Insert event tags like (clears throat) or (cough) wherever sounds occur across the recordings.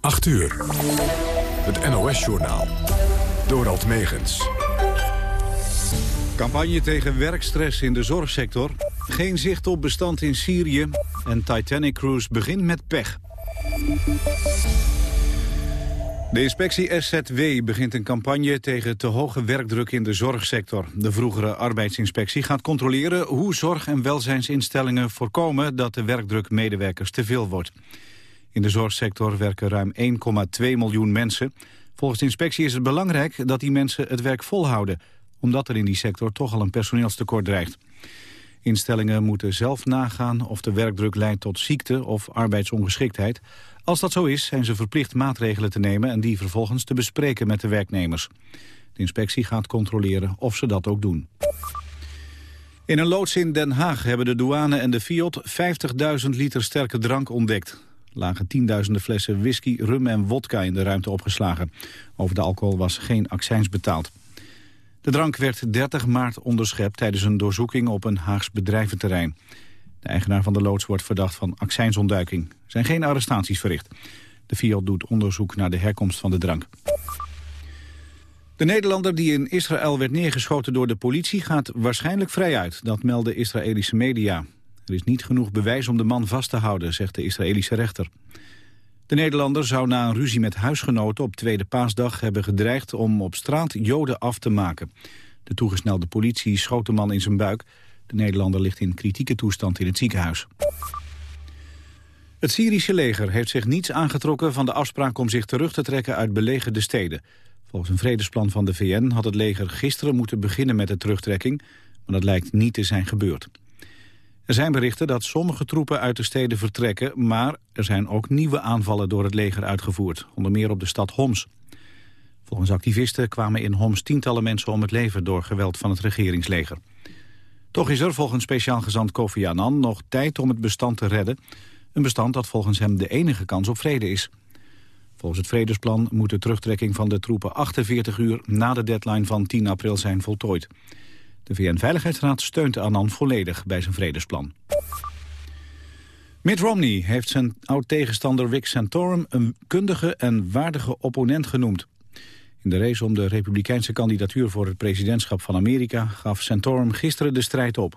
8 uur. Het NOS-journaal. Dorald Megens. Campagne tegen werkstress in de zorgsector. Geen zicht op bestand in Syrië. En Titanic Cruise begint met pech. De inspectie SZW begint een campagne tegen te hoge werkdruk in de zorgsector. De vroegere arbeidsinspectie gaat controleren hoe zorg- en welzijnsinstellingen voorkomen dat de werkdruk medewerkers te veel wordt. In de zorgsector werken ruim 1,2 miljoen mensen. Volgens de inspectie is het belangrijk dat die mensen het werk volhouden, omdat er in die sector toch al een personeelstekort dreigt. Instellingen moeten zelf nagaan of de werkdruk leidt tot ziekte of arbeidsongeschiktheid. Als dat zo is, zijn ze verplicht maatregelen te nemen en die vervolgens te bespreken met de werknemers. De inspectie gaat controleren of ze dat ook doen. In een loods in Den Haag hebben de douane en de Fiat 50.000 liter sterke drank ontdekt lagen tienduizenden flessen whisky, rum en wodka in de ruimte opgeslagen. Over de alcohol was geen accijns betaald. De drank werd 30 maart onderschept tijdens een doorzoeking op een Haags bedrijventerrein. De eigenaar van de loods wordt verdacht van accijnsontduiking. Er zijn geen arrestaties verricht. De Fiat doet onderzoek naar de herkomst van de drank. De Nederlander die in Israël werd neergeschoten door de politie gaat waarschijnlijk vrij uit. Dat melden Israëlische media. Er is niet genoeg bewijs om de man vast te houden, zegt de Israëlische rechter. De Nederlander zou na een ruzie met huisgenoten op tweede paasdag hebben gedreigd om op straat Joden af te maken. De toegesnelde politie schoot de man in zijn buik. De Nederlander ligt in kritieke toestand in het ziekenhuis. Het Syrische leger heeft zich niets aangetrokken van de afspraak om zich terug te trekken uit belegerde steden. Volgens een vredesplan van de VN had het leger gisteren moeten beginnen met de terugtrekking, maar dat lijkt niet te zijn gebeurd. Er zijn berichten dat sommige troepen uit de steden vertrekken... maar er zijn ook nieuwe aanvallen door het leger uitgevoerd. Onder meer op de stad Homs. Volgens activisten kwamen in Homs tientallen mensen om het leven... door geweld van het regeringsleger. Toch is er volgens speciaal gezant Kofi Annan nog tijd om het bestand te redden. Een bestand dat volgens hem de enige kans op vrede is. Volgens het vredesplan moet de terugtrekking van de troepen 48 uur... na de deadline van 10 april zijn voltooid. De VN-veiligheidsraad steunt Annan volledig bij zijn vredesplan. Mitt Romney heeft zijn oud-tegenstander Rick Santorum... een kundige en waardige opponent genoemd. In de race om de republikeinse kandidatuur voor het presidentschap van Amerika... gaf Santorum gisteren de strijd op.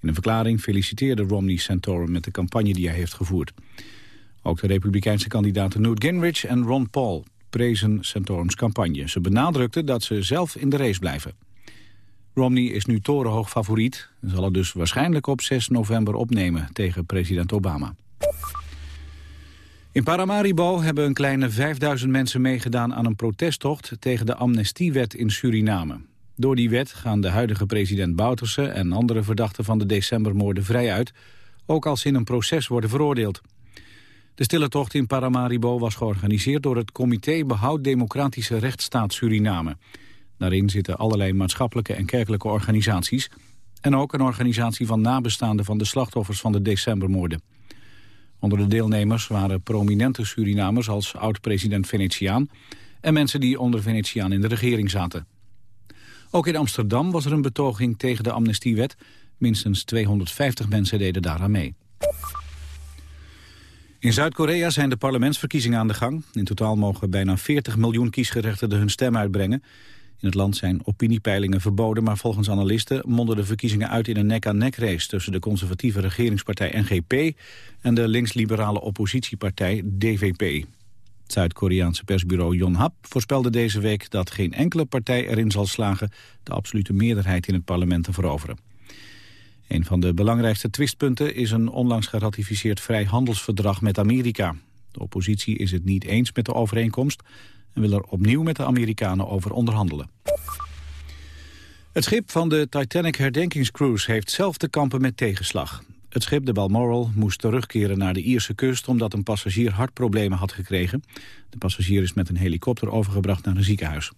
In een verklaring feliciteerde Romney Santorum met de campagne die hij heeft gevoerd. Ook de republikeinse kandidaten Newt Gingrich en Ron Paul prezen Santorums campagne. Ze benadrukten dat ze zelf in de race blijven. Romney is nu torenhoog favoriet en zal het dus waarschijnlijk op 6 november opnemen tegen president Obama. In Paramaribo hebben een kleine 5000 mensen meegedaan aan een protesttocht tegen de amnestiewet in Suriname. Door die wet gaan de huidige president Bouterse en andere verdachten van de decembermoorden vrij uit, ook als ze in een proces worden veroordeeld. De stille tocht in Paramaribo was georganiseerd door het Comité Behoud Democratische Rechtsstaat Suriname. Daarin zitten allerlei maatschappelijke en kerkelijke organisaties... en ook een organisatie van nabestaanden van de slachtoffers van de decembermoorden. Onder de deelnemers waren prominente Surinamers als oud-president Venetiaan... en mensen die onder Venetiaan in de regering zaten. Ook in Amsterdam was er een betoging tegen de amnestiewet. Minstens 250 mensen deden daaraan mee. In Zuid-Korea zijn de parlementsverkiezingen aan de gang. In totaal mogen bijna 40 miljoen kiesgerechtigden hun stem uitbrengen. In het land zijn opiniepeilingen verboden, maar volgens analisten monden de verkiezingen uit in een nek-aan-nek race tussen de conservatieve regeringspartij NGP en de links-liberale oppositiepartij DVP. Het Zuid-Koreaanse persbureau Yonhap voorspelde deze week dat geen enkele partij erin zal slagen de absolute meerderheid in het parlement te veroveren. Een van de belangrijkste twistpunten is een onlangs geratificeerd vrijhandelsverdrag met Amerika. De oppositie is het niet eens met de overeenkomst, en wil er opnieuw met de Amerikanen over onderhandelen. Het schip van de Titanic herdenkingscruise heeft zelf te kampen met tegenslag. Het schip, de Balmoral, moest terugkeren naar de Ierse kust... omdat een passagier hartproblemen had gekregen. De passagier is met een helikopter overgebracht naar een ziekenhuis.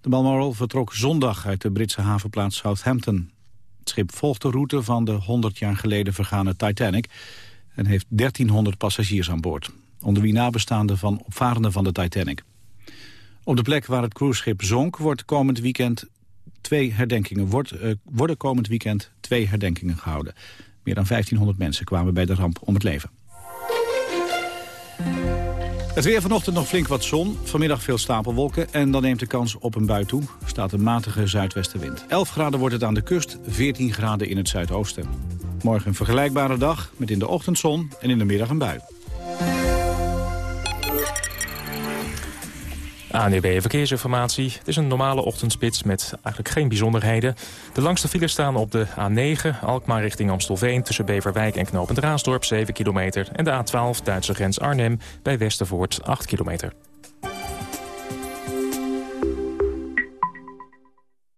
De Balmoral vertrok zondag uit de Britse havenplaats Southampton. Het schip volgt de route van de 100 jaar geleden vergane Titanic... en heeft 1300 passagiers aan boord. Onder wie nabestaanden van opvarenden van de Titanic. Op de plek waar het cruiseschip zonk wordt komend weekend twee herdenkingen, wordt, uh, worden komend weekend twee herdenkingen gehouden. Meer dan 1500 mensen kwamen bij de ramp om het leven. Het weer vanochtend nog flink wat zon. Vanmiddag veel stapelwolken en dan neemt de kans op een bui toe. Staat een matige zuidwestenwind. 11 graden wordt het aan de kust, 14 graden in het zuidoosten. Morgen een vergelijkbare dag met in de ochtend zon en in de middag een bui. ANUB Verkeersinformatie. Het is een normale ochtendspits met eigenlijk geen bijzonderheden. De langste files staan op de A9, Alkmaar richting Amstelveen... tussen Beverwijk en Knopend Raasdorp, 7 kilometer. En de A12, Duitse grens Arnhem, bij Westervoort, 8 kilometer.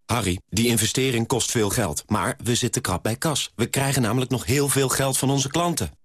Harry, die investering kost veel geld, maar we zitten krap bij kas. We krijgen namelijk nog heel veel geld van onze klanten.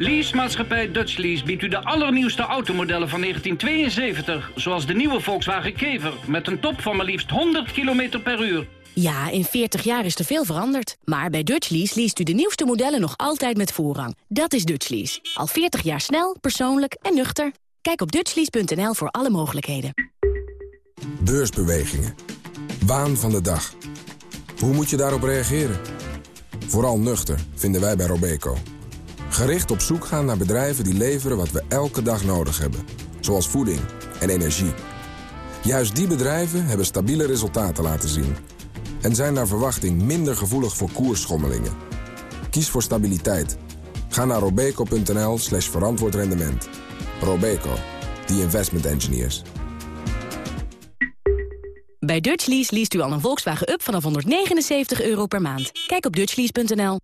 Leasemaatschappij Dutch Lease biedt u de allernieuwste automodellen van 1972... zoals de nieuwe Volkswagen Kever met een top van maar liefst 100 km per uur. Ja, in 40 jaar is er veel veranderd. Maar bij Dutch Lease leest u de nieuwste modellen nog altijd met voorrang. Dat is Dutch Lease. Al 40 jaar snel, persoonlijk en nuchter. Kijk op dutchlease.nl voor alle mogelijkheden. Beursbewegingen. Waan van de dag. Hoe moet je daarop reageren? Vooral nuchter, vinden wij bij Robeco. Gericht op zoek gaan naar bedrijven die leveren wat we elke dag nodig hebben. Zoals voeding en energie. Juist die bedrijven hebben stabiele resultaten laten zien. En zijn naar verwachting minder gevoelig voor koersschommelingen. Kies voor stabiliteit. Ga naar robeco.nl slash verantwoord rendement. Robeco, the investment engineers. Bij Dutchlease leest u al een Volkswagen Up vanaf 179 euro per maand. Kijk op dutchlease.nl.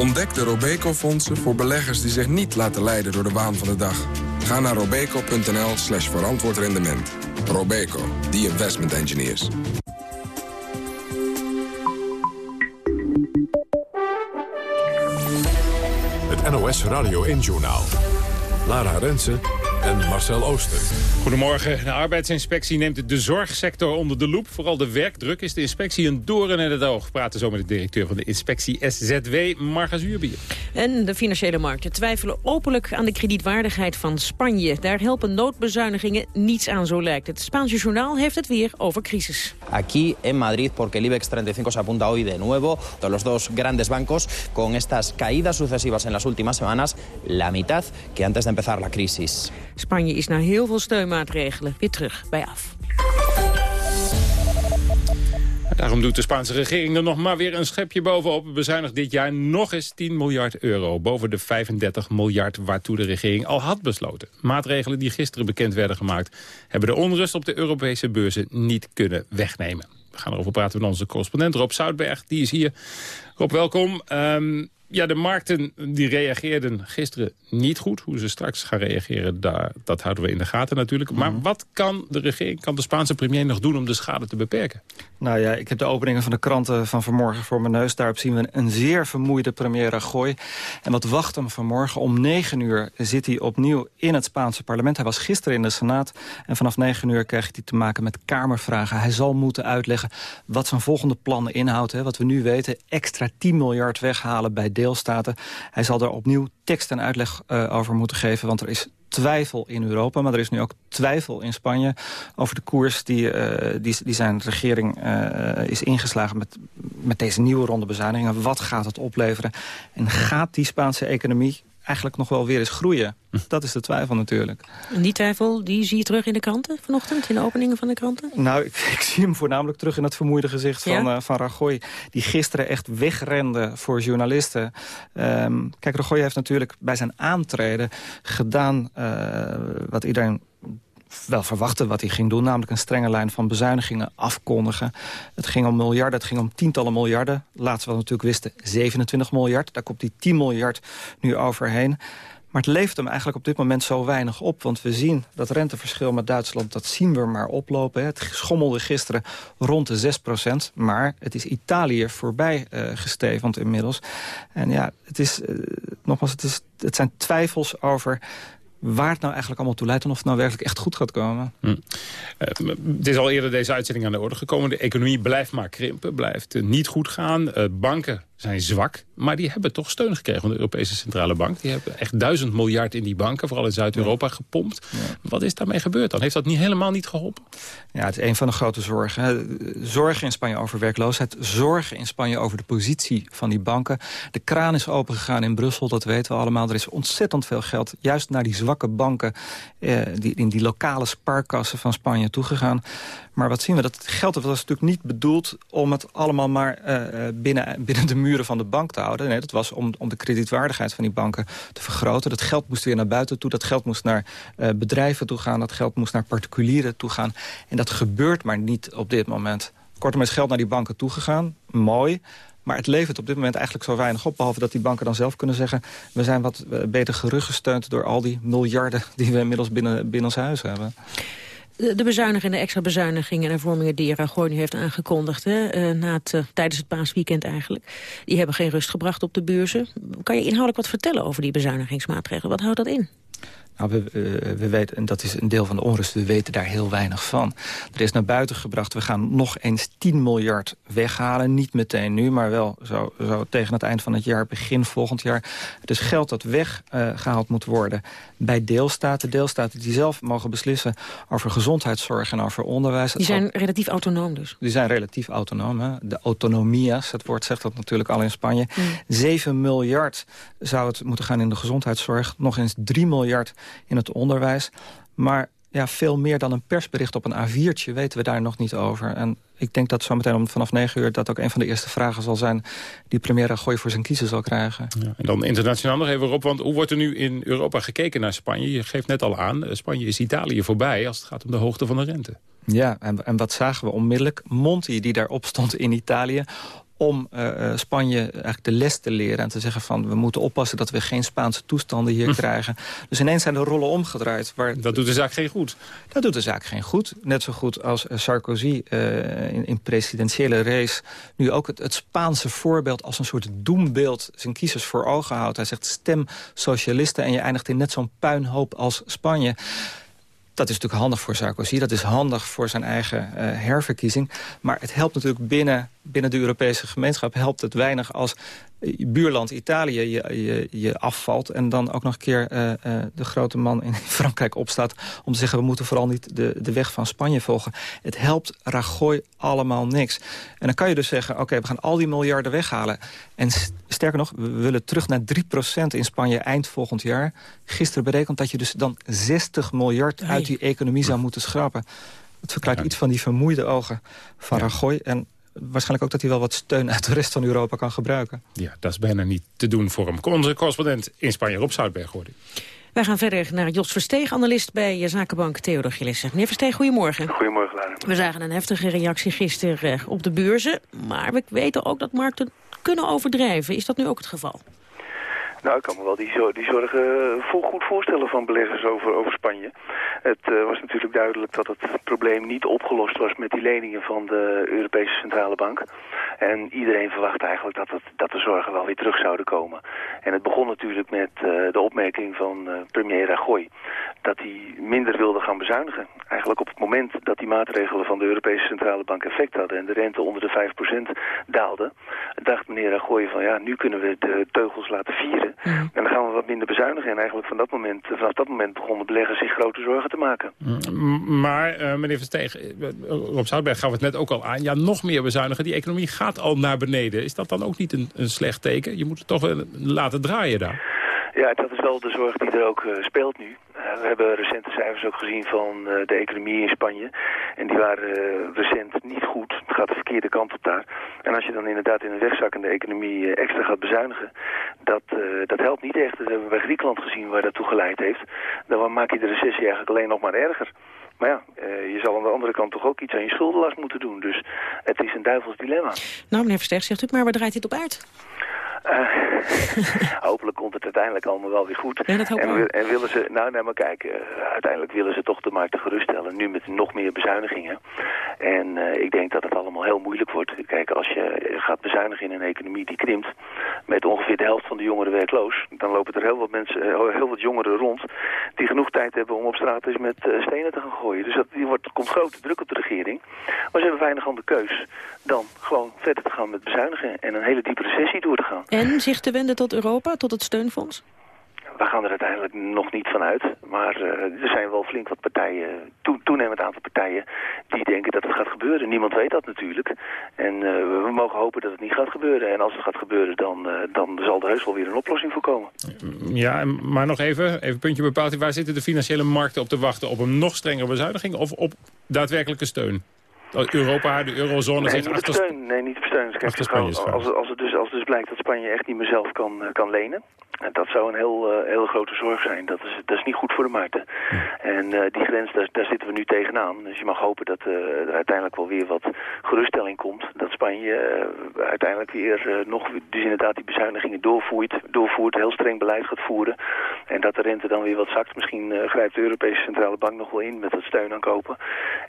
Ontdek de Robeco-fondsen voor beleggers die zich niet laten leiden door de waan van de dag. Ga naar robeco.nl slash verantwoord rendement. Robeco, the investment engineers. Het NOS Radio 1-journaal. Lara Rensen en Marcel Ooster. Goedemorgen. De arbeidsinspectie neemt de zorgsector onder de loep. Vooral de werkdruk is de inspectie een doorn in het oog. We praten zo met de directeur van de inspectie SZW, Marga Zuurbier. En de financiële markten twijfelen openlijk aan de kredietwaardigheid van Spanje. Daar helpen noodbezuinigingen niets aan, zo lijkt het. Het Spaanse journaal heeft het weer over crisis. Aquí en Madrid, porque el IBEX 35 se apunta hoy de nuevo. De los dos grandes bancos, con estas caídas sucesivas en las últimas semanas, la mitad que antes de empezar la crisis. Spanje is na heel veel steunmaatregelen weer terug bij af. Daarom doet de Spaanse regering er nog maar weer een schepje bovenop. Bezuinigt dit jaar nog eens 10 miljard euro. Boven de 35 miljard waartoe de regering al had besloten. Maatregelen die gisteren bekend werden gemaakt... hebben de onrust op de Europese beurzen niet kunnen wegnemen. We gaan erover praten met onze correspondent Rob Zoutberg. Die is hier. Rob, welkom. Um, ja, de markten die reageerden gisteren niet goed. Hoe ze straks gaan reageren, daar, dat houden we in de gaten natuurlijk. Maar mhm. wat kan de regering, kan de Spaanse premier nog doen om de schade te beperken? Nou ja, ik heb de openingen van de kranten van vanmorgen voor mijn neus. Daarop zien we een zeer vermoeide premier Rajoy. En wat wacht hem vanmorgen? Om negen uur zit hij opnieuw in het Spaanse parlement. Hij was gisteren in de Senaat. En vanaf negen uur krijgt hij te maken met kamervragen. Hij zal moeten uitleggen wat zijn volgende plannen inhoudt. Hè. Wat we nu weten, extra 10 miljard weghalen bij deelstaten. Hij zal er opnieuw tekst en uitleg uh, over moeten geven, want er is twijfel in Europa, maar er is nu ook twijfel in Spanje over de koers die, uh, die, die, zijn regering uh, is ingeslagen met, met deze nieuwe ronde bezuinigingen. Wat gaat het opleveren? En gaat die Spaanse economie eigenlijk nog wel weer eens groeien. Dat is de twijfel natuurlijk. En die twijfel die zie je terug in de kranten vanochtend, in de openingen van de kranten? Nou, ik, (laughs) ik zie hem voornamelijk terug in het vermoeide gezicht van, ja? uh, van Rajoy. Die gisteren echt wegrende voor journalisten. Um, kijk, Rajoy heeft natuurlijk bij zijn aantreden gedaan uh, wat iedereen wel verwachten wat hij ging doen. Namelijk een strenge lijn van bezuinigingen afkondigen. Het ging om miljarden, het ging om tientallen miljarden. Laatst wat we natuurlijk wisten, 27 miljard. Daar komt die 10 miljard nu overheen. Maar het levert hem eigenlijk op dit moment zo weinig op. Want we zien dat renteverschil met Duitsland, dat zien we maar oplopen. Het schommelde gisteren rond de 6 procent. Maar het is Italië voorbij uh, gestevend inmiddels. En ja, het is, uh, nogmaals, het, is, het zijn twijfels over waar het nou eigenlijk allemaal toe leidt... en of het nou werkelijk echt goed gaat komen. Hm. Uh, het is al eerder deze uitzending aan de orde gekomen. De economie blijft maar krimpen, blijft niet goed gaan. Uh, banken zijn zwak, maar die hebben toch steun gekregen van de Europese Centrale Bank. Die hebben echt duizend miljard in die banken, vooral in Zuid-Europa, gepompt. Wat is daarmee gebeurd dan? Heeft dat niet helemaal niet geholpen? Ja, het is een van de grote zorgen. Zorgen in Spanje over werkloosheid, zorgen in Spanje over de positie van die banken. De kraan is opengegaan in Brussel, dat weten we allemaal. Er is ontzettend veel geld, juist naar die zwakke banken, eh, die, in die lokale spaarkassen van Spanje toegegaan. Maar wat zien we? Dat geld was natuurlijk niet bedoeld om het allemaal maar uh, binnen, binnen de muren van de bank te houden. Nee, dat was om, om de kredietwaardigheid van die banken te vergroten. Dat geld moest weer naar buiten toe. Dat geld moest naar uh, bedrijven toe gaan. Dat geld moest naar particulieren toe gaan. En dat gebeurt maar niet op dit moment. Kortom is geld naar die banken toegegaan. Mooi. Maar het levert op dit moment eigenlijk zo weinig op. Behalve dat die banken dan zelf kunnen zeggen... we zijn wat beter geruggesteund door al die miljarden... die we inmiddels binnen, binnen ons huis hebben. De bezuinigingen, de extra bezuinigingen en hervormingen die Rajoy nu heeft aangekondigd... Hè, eh, na het, uh, tijdens het paasweekend eigenlijk, die hebben geen rust gebracht op de beurzen. Kan je inhoudelijk wat vertellen over die bezuinigingsmaatregelen? Wat houdt dat in? Nou, we, we, weten, en dat is een deel van de onrust, we weten daar heel weinig van. Er is naar buiten gebracht, we gaan nog eens 10 miljard weghalen. Niet meteen nu, maar wel zo, zo tegen het eind van het jaar, begin volgend jaar. Het is geld dat weggehaald uh, moet worden bij deelstaten. Deelstaten die zelf mogen beslissen over gezondheidszorg en over onderwijs. Die zijn relatief autonoom dus? Die zijn relatief autonoom. Hè? De autonomias, het woord zegt dat natuurlijk al in Spanje. Mm. 7 miljard zou het moeten gaan in de gezondheidszorg. Nog eens 3 miljard in het onderwijs. Maar ja, veel meer dan een persbericht op een A4'tje weten we daar nog niet over. En ik denk dat zometeen om vanaf 9 uur... dat ook een van de eerste vragen zal zijn... die premier Rajoy voor zijn kiezer zal krijgen. Ja, en dan internationaal nog even op, want hoe wordt er nu in Europa gekeken naar Spanje? Je geeft net al aan, eh, Spanje is Italië voorbij... als het gaat om de hoogte van de rente. Ja, en, en wat zagen we onmiddellijk? Monti, die daarop stond in Italië om uh, Spanje eigenlijk de les te leren... en te zeggen van we moeten oppassen dat we geen Spaanse toestanden hier hm. krijgen. Dus ineens zijn de rollen omgedraaid. Waar dat doet de zaak geen goed? Dat doet de zaak geen goed. Net zo goed als Sarkozy uh, in, in presidentiële race... nu ook het, het, Spaanse voorbeeld als een soort doembeeld... zijn kiezers voor ogen houdt. Hij zegt stem socialisten en je eindigt in net zo'n puinhoop als Spanje. Dat is natuurlijk handig voor Sarkozy. Dat is handig voor zijn eigen uh, herverkiezing. Maar het helpt natuurlijk binnen, binnen de Europese gemeenschap... helpt het weinig als buurland Italië je, je, je, afvalt... en dan ook nog een keer uh, uh, de grote man in (laughs) Frankrijk opstaat... om te zeggen, we moeten vooral niet de, de weg van Spanje volgen. Het helpt Rajoy allemaal niks. En dan kan je dus zeggen, oké, we gaan al die miljarden weghalen. En sterker nog, we willen terug naar 3% in Spanje eind volgend jaar. Gisteren berekend dat je dus dan 60 miljard uit die economie zou moeten schrappen. Het verklaart iets van die vermoeide ogen van ja. Rajoy... En waarschijnlijk ook dat hij wel wat steun uit de rest van Europa kan gebruiken. Ja, dat is bijna niet te doen voor hem. Onze correspondent in Spanje, Rob Zoutberg, hoorde wij gaan verder naar Jos Versteeg, analist bij Zakenbank Theodor Gillissen. Meneer Versteeg, goedemorgen. Goedemorgen, Lara. We zagen een heftige reactie gisteren eh, op de beurzen. Maar we weten ook dat markten kunnen overdrijven. Is dat nu ook het geval? Nou, ik kan me wel die, die zorgen vol goed voorstellen van beleggers over, over Spanje. Het uh, was natuurlijk duidelijk dat het probleem niet opgelost was met die leningen van de Europese Centrale Bank. En iedereen verwacht eigenlijk dat, dat de zorgen wel weer terug zouden komen. En het begon natuurlijk met uh, de opmerking van uh, premier Rajoy dat hij minder wilde gaan bezuinigen. Eigenlijk op het moment dat die maatregelen van de Europese Centrale Bank effect hadden en de rente onder de 5% daalde, dacht meneer Rajoy van ja, nu kunnen we de teugels laten vieren. Mm. En dan gaan we wat minder bezuinigen. En eigenlijk van dat moment, vanaf dat moment begonnen beleggers zich grote zorgen te maken. Mm. Maar uh, meneer Versteeg, Rob Zoutberg gaf het net ook al aan, ja, nog meer bezuinigen. Die economie gaat al naar beneden. Is dat dan ook niet een, een slecht teken? Je moet het toch laten draaien daar. Ja, dat is wel de zorg die er ook uh, speelt nu. Uh, we hebben recente cijfers ook gezien van uh, de economie in Spanje. En die waren recent niet goed. Het gaat de verkeerde kant op daar. En als je dan inderdaad in een wegzakkende economie extra gaat bezuinigen... Dat, dat helpt niet echt. Dat hebben we bij Griekenland gezien waar dat toe geleid heeft. Dan maak je de recessie eigenlijk alleen nog maar erger. Maar ja, je zal aan de andere kant toch ook iets aan je schuldenlast moeten doen. Dus het is een duivels dilemma. Nou, meneer Versterk, zegt u maar, waar draait dit op uit? Uh, (laughs) hopelijk komt het uiteindelijk allemaal wel weer goed. Ja, en, en, willen ze, nou, nou maar kijk, uh, uiteindelijk willen ze toch de markten geruststellen. Nu met nog meer bezuinigingen. En uh, ik denk dat het allemaal heel moeilijk wordt. Kijk, als je gaat bezuinigen in een economie die krimpt, met ongeveer de helft van de jongeren werkloos, dan lopen er heel wat mensen, heel wat jongeren rond, die genoeg tijd hebben om op straat eens met stenen te gaan gooien. Dus dat, die wordt, er komt grote druk op de regering. Maar ze hebben weinig aan de keus dan gewoon verder te gaan met bezuinigen en een hele diepe recessie door te gaan. En zich te wenden tot Europa, tot het steunfonds? We gaan er uiteindelijk nog niet van uit. Maar uh, er zijn wel flink wat partijen, to toenemend aantal partijen, die denken dat het gaat gebeuren. Niemand weet dat natuurlijk. En uh, we mogen hopen dat het niet gaat gebeuren. En als het gaat gebeuren, dan, uh, dan zal er heus wel weer een oplossing voor komen. Ja, maar nog even, even puntje bepaald. Waar zitten de financiële markten op te wachten? Op een nog strengere bezuiniging of op daadwerkelijke steun? Europa, de eurozone nee, zich achter... Steun, nee, niet op steun. Kijk, als, als, als, het dus, als het dus blijkt dat Spanje echt niet meer zelf kan, kan lenen... En dat zou een heel, uh, hele grote zorg zijn. Dat is, dat is niet goed voor de markten. En uh, die grens, daar, daar, zitten we nu tegenaan. Dus je mag hopen dat uh, er uiteindelijk wel weer wat geruststelling komt. Dat Spanje uiteindelijk weer nog, dus inderdaad die bezuinigingen doorvoert, doorvoert, heel streng beleid gaat voeren. En dat de rente dan weer wat zakt. Misschien grijpt de Europese Centrale Bank nog wel in met het steun aan kopen.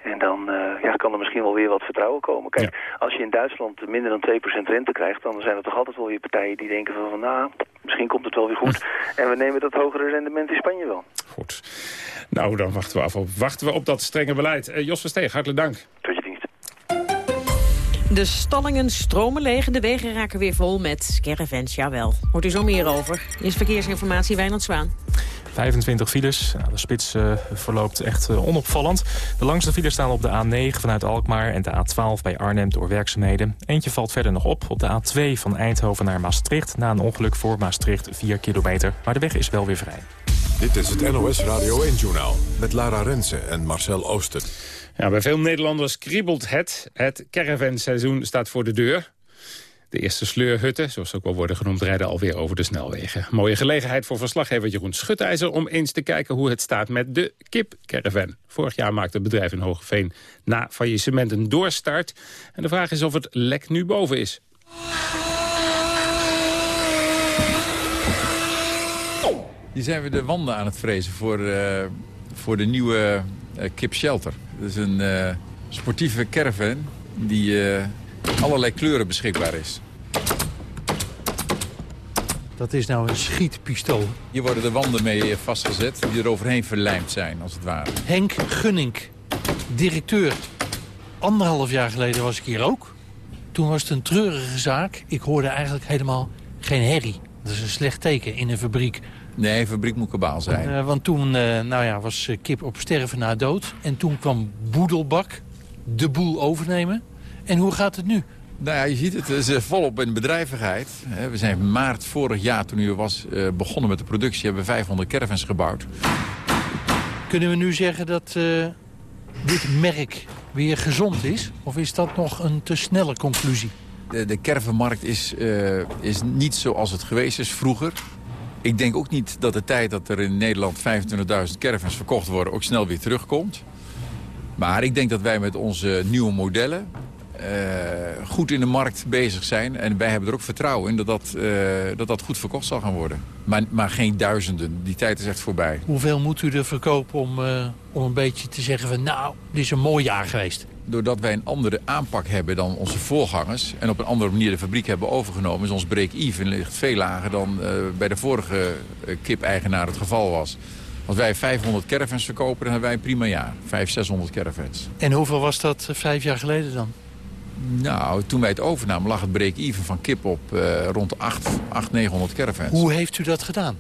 En dan ja, kan er misschien wel weer wat vertrouwen komen. Kijk, ja. als je in Duitsland minder dan 2% rente krijgt, dan zijn er toch altijd wel weer partijen die denken van, van nou, misschien komt het wel weer goed. (laughs) En we nemen dat hogere rendement in Spanje wel. Goed. Nou, dan wachten we af op, wachten we op dat strenge beleid. Uh, Jos Versteeg, hartelijk dank. Tot je dienst. De stallingen stromen leeg en de wegen raken weer vol met caravans, jawel. Hoort u zo meer over. Is verkeersinformatie Wijnand Zwaan. 25 files. Nou, de spits uh, verloopt echt uh, onopvallend. De langste files staan op de A9 vanuit Alkmaar en de A12 bij Arnhem door werkzaamheden. Eentje valt verder nog op op de A2 van Eindhoven naar Maastricht... na een ongeluk voor Maastricht 4 kilometer. Maar de weg is wel weer vrij. Dit is het NOS Radio 1-journaal met Lara Rensen en Marcel Ooster. Ja, bij veel Nederlanders kriebelt het. Het caravanseizoen staat voor de deur. De eerste sleurhutten, zoals ze ook wel worden genoemd, rijden alweer over de snelwegen. Mooie gelegenheid voor verslaggever Jeroen Schutijzer om eens te kijken hoe het staat met de kipcaravan. Vorig jaar maakte het bedrijf in Hogeveen na faillissement een doorstart. En de vraag is of het lek nu boven is. Hier zijn we de wanden aan het vrezen voor, uh, voor de nieuwe uh, Kip Shelter. Dat is een uh, sportieve caravan die allerlei kleuren beschikbaar is. Dat is nou een schietpistool. Hier worden de wanden mee vastgezet die er overheen verlijmd zijn, als het ware. Henk Gunnink, directeur. Anderhalf jaar geleden was ik hier ook. Toen was het een treurige zaak. Ik hoorde eigenlijk helemaal geen herrie. Dat is een slecht teken in een fabriek. Nee, een fabriek moet kabaal zijn. Uh, want toen uh, nou ja, was kip op sterven na dood. En toen kwam Boedelbak de boel overnemen. En hoe gaat het nu? Nou ja, je ziet het, het is volop in bedrijvigheid. We zijn maart vorig jaar, toen u was begonnen met de productie... hebben we 500 caravans gebouwd. Kunnen we nu zeggen dat uh, dit merk weer gezond is? Of is dat nog een te snelle conclusie? De, de caravanmarkt is, uh, is niet zoals het geweest is vroeger. Ik denk ook niet dat de tijd dat er in Nederland 25.000 caravans verkocht worden... ook snel weer terugkomt. Maar ik denk dat wij met onze nieuwe modellen... Uh, goed in de markt bezig zijn. En wij hebben er ook vertrouwen in dat dat, uh, dat, dat goed verkocht zal gaan worden. Maar, maar geen duizenden. Die tijd is echt voorbij. Hoeveel moet u er verkopen om, uh, om een beetje te zeggen van... nou, dit is een mooi jaar geweest? Doordat wij een andere aanpak hebben dan onze voorgangers... en op een andere manier de fabriek hebben overgenomen... is ons break-even ligt veel lager dan bij de vorige kip-eigenaar het geval was. Als wij 500 caravans verkopen, dan hebben wij een prima jaar. 500, 600 caravans. En hoeveel was dat vijf jaar geleden dan? Nou, toen wij het overnamen lag het break-even van kip op uh, rond 8, 8, 900 caravans. Hoe heeft u dat gedaan?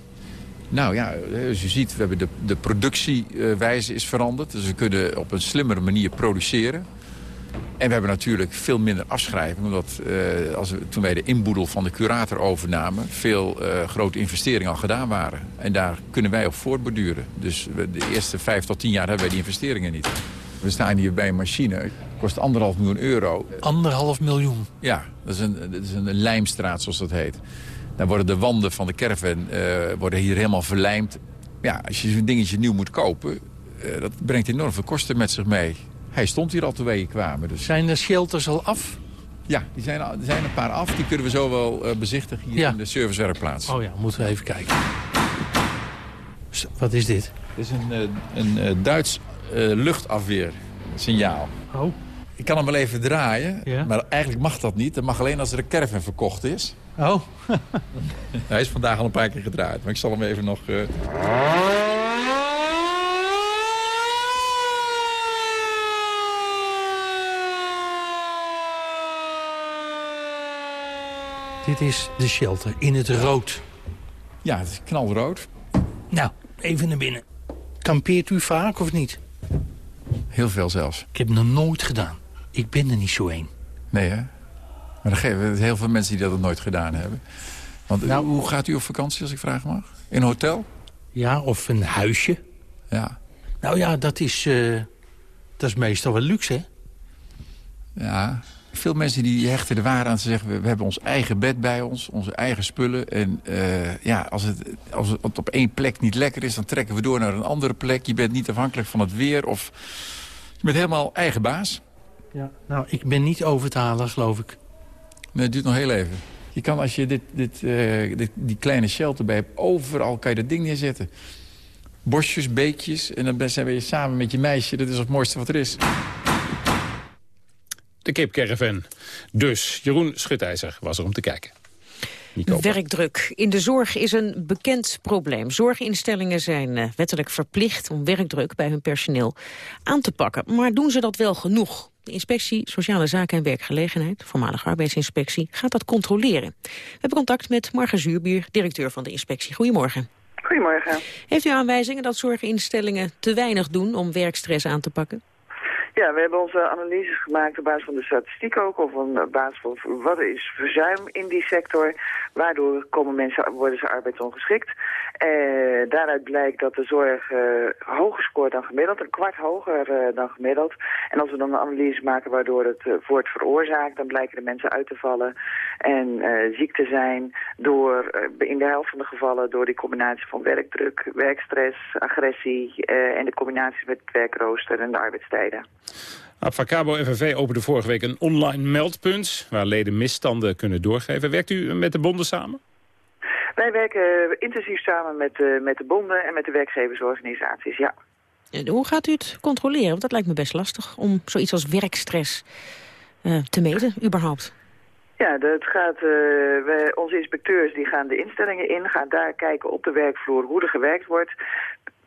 Nou ja, zoals je ziet, we hebben de, de productiewijze is veranderd. Dus we kunnen op een slimmere manier produceren. En we hebben natuurlijk veel minder afschrijving. Omdat uh, als we, toen wij de inboedel van de curator overnamen... veel uh, grote investeringen al gedaan waren. En daar kunnen wij op voortborduren. Dus de eerste vijf tot tien jaar hebben wij die investeringen niet. We staan hier bij een machine. kost anderhalf miljoen euro. Anderhalf miljoen? Ja, dat is een, dat is een lijmstraat zoals dat heet. Dan worden de wanden van de caravan uh, worden hier helemaal verlijmd. Ja, als je zo'n dingetje nieuw moet kopen... dat brengt enorm veel kosten met zich mee. Hij stond hier al toen wij kwamen. Dus. Zijn de shelters al af? Ja, die zijn, er zijn een paar af. Die kunnen we zo wel uh, bezichtigen hier in de servicewerkplaats. Oh ja, moeten we even kijken. Wat is dit? Dit is een, een, een Duits uh, luchtafweersignaal. Oh. Ik kan hem wel even draaien, ja? maar eigenlijk mag dat niet. Dat mag alleen als er een caravan verkocht is. Oh. (laughs) Hij is vandaag al een paar keer gedraaid, maar ik zal hem even nog... Uh... Dit is de shelter in het rood. Ja, het is knalrood. Nou, even naar binnen. Kampeert u vaak of niet? Heel veel zelfs. Ik heb het nog nooit gedaan. Ik ben er niet zo één. Nee, hè? Maar er geven heel veel mensen die dat nooit gedaan hebben. Want nou, hoe gaat u op vakantie, als ik vragen mag? In een hotel? Ja, of een huisje. Ja. Nou ja, dat is, uh, dat is meestal wel luxe, hè? Ja, veel mensen die hechten de waarde aan te zeggen... we, hebben ons eigen bed bij ons, onze eigen spullen. En uh, ja, als het, als het op één plek niet lekker is... dan trekken we door naar een andere plek. Je bent niet afhankelijk van het weer of... je bent helemaal eigen baas. Ja, nou, ik ben niet over te halen, geloof ik. Nee, het duurt nog heel even. Je kan, als je dit, dit, uh, dit, die kleine shelter bij hebt... overal kan je dat ding neerzetten. Bosjes, beekjes. En dan zijn we samen met je meisje. Dat is het mooiste wat er is de Cape Caravan. Dus Jeroen Schutijzer was er om te kijken. Werkdruk in de zorg is een bekend probleem. Zorginstellingen zijn uh, wettelijk verplicht om werkdruk bij hun personeel aan te pakken. Maar doen ze dat wel genoeg? De inspectie Sociale Zaken en Werkgelegenheid, voormalige arbeidsinspectie, gaat dat controleren. We hebben contact met Marga Zuurbier, directeur van de inspectie. Goedemorgen. Goedemorgen. Heeft u aanwijzingen dat zorginstellingen te weinig doen om werkstress aan te pakken? Ja, we hebben onze analyses gemaakt op basis van de statistiek ook, of op basis van wat is verzuim in die sector, waardoor komen mensen, worden ze arbeidsongeschikt. Uh, daaruit blijkt dat de zorg uh, hoger scoort dan gemiddeld, een kwart hoger uh, dan gemiddeld. En als we dan een analyse maken waardoor het wordt veroorzaakt, dan blijken de mensen uit te vallen en ziek te zijn door, in de helft van de gevallen, door die combinatie van werkdruk, werkstress, agressie en de combinatie met het werkrooster en de arbeidstijden. Abfacabo FNV opende vorige week een online meldpunt... waar leden misstanden kunnen doorgeven. Werkt u met de bonden samen? Wij werken intensief samen met, uh, met de bonden en met de werkgeversorganisaties, ja. En hoe gaat u het controleren? Want dat lijkt me best lastig om zoiets als werkstress uh, te meten, überhaupt. Ja, dat gaat, uh, wij, onze inspecteurs die gaan de instellingen in, gaan daar kijken op de werkvloer hoe er gewerkt wordt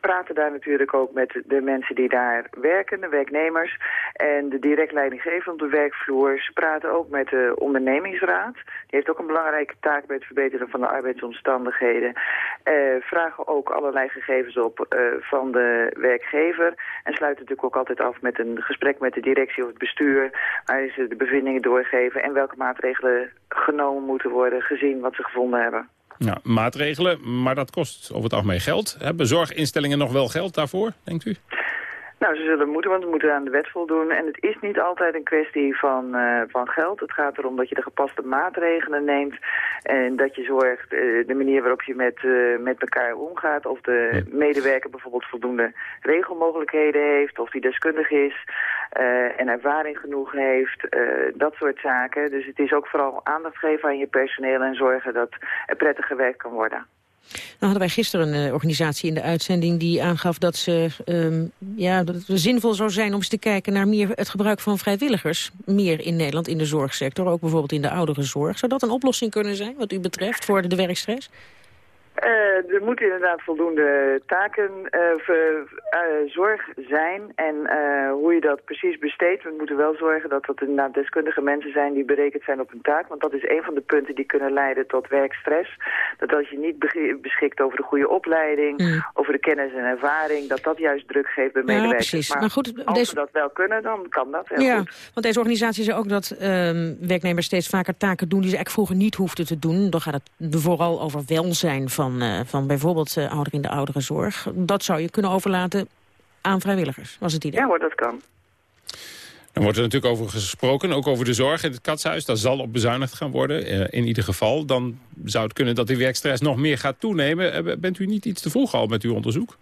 praten daar natuurlijk ook met de mensen die daar werken, de werknemers. En de direct leidinggevende op de werkvloer. Ze praten ook met de ondernemingsraad. Die heeft ook een belangrijke taak bij het verbeteren van de arbeidsomstandigheden. Uh, vragen ook allerlei gegevens op uh, van de werkgever. En sluiten natuurlijk ook altijd af met een gesprek met de directie of het bestuur. Waar ze de bevindingen doorgeven en welke maatregelen genomen moeten worden gezien wat ze gevonden hebben. Ja, maatregelen, maar dat kost over het algemeen geld. Hebben zorginstellingen nog wel geld daarvoor, denkt u? Nou, ze zullen moeten, want ze moeten aan de wet voldoen. En het is niet altijd een kwestie van, uh, van geld. Het gaat erom dat je de gepaste maatregelen neemt. En dat je zorgt, uh, de manier waarop je met, uh, met elkaar omgaat. Of de medewerker bijvoorbeeld voldoende regelmogelijkheden heeft. Of die deskundig is. en ervaring genoeg heeft. dat soort zaken. Dus het is ook vooral aandacht geven aan je personeel. En zorgen dat er prettig gewerkt kan worden. Nou hadden wij gisteren een uh, organisatie in de uitzending die aangaf dat, ze, um, ja, dat het zinvol zou zijn om eens te kijken naar meer het gebruik van vrijwilligers. Meer in Nederland in de zorgsector, ook bijvoorbeeld in de ouderenzorg. Zou dat een oplossing kunnen zijn wat u betreft voor de, de werkstress? Uh, er moet inderdaad voldoende taken, uh, ver, uh, zorg zijn. En hoe je dat precies besteedt, we moeten wel zorgen dat dat inderdaad deskundige mensen zijn die berekend zijn op hun taak. Want dat is een van de punten die kunnen leiden tot werkstress. Dat als je niet beschikt over de goede opleiding, mm. over de kennis en ervaring, dat dat juist druk geeft bij medewerkers. Ja, precies. Maar, maar goed, als we dat wel kunnen, dan kan dat heel ja, goed. Want deze organisatie zei ook dat um, werknemers steeds vaker taken doen die ze eigenlijk vroeger niet hoefden te doen. Dan gaat het vooral over welzijn van van, uh, van bijvoorbeeld uh, ouderen in de ouderenzorg. Dat zou je kunnen overlaten aan vrijwilligers, was het idee. Ja hoor, dat kan. Dan wordt er natuurlijk over gesproken, ook over de zorg in het katshuis. Daar zal op bezuinigd gaan worden, uh, in ieder geval. Dan zou het kunnen dat die werkstress nog meer gaat toenemen. bent u niet iets te vroeg al met uw onderzoek?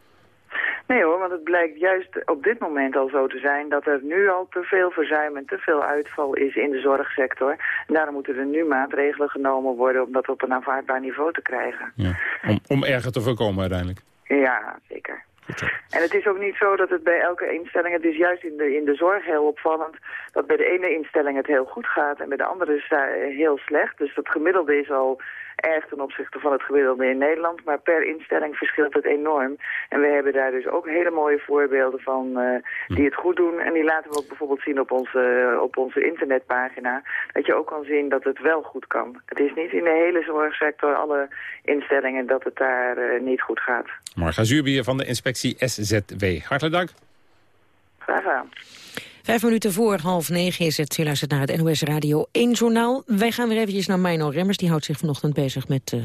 Nee hoor, want het blijkt juist op dit moment al zo te zijn dat er nu al te veel verzuim en te veel uitval is in de zorgsector. En daarom moeten er nu maatregelen genomen worden om dat op een aanvaardbaar niveau te krijgen. Ja. Om, om erger te voorkomen uiteindelijk? Ja, zeker. En het is ook niet zo dat het bij elke instelling, het is juist in de, in de zorg heel opvallend, dat bij de ene instelling het heel goed gaat en bij de andere is het heel slecht. Dus dat gemiddelde is al erg ten opzichte van het gemiddelde in Nederland. Maar per instelling verschilt het enorm. En we hebben daar dus ook hele mooie voorbeelden van uh, die het goed doen. En die laten we ook bijvoorbeeld zien op onze, op onze internetpagina. Dat je ook kan zien dat het wel goed kan. Het is niet in de hele zorgsector, alle instellingen, dat het daar uh, niet goed gaat. Marga Zuurbier van de inspectie SZW. Hartelijk dank. Graag gedaan. Vijf minuten voor half negen is het. U luistert naar het NOS Radio 1 journaal. Wij gaan weer eventjes naar Mino Remmers. Die houdt zich vanochtend bezig met... Uh,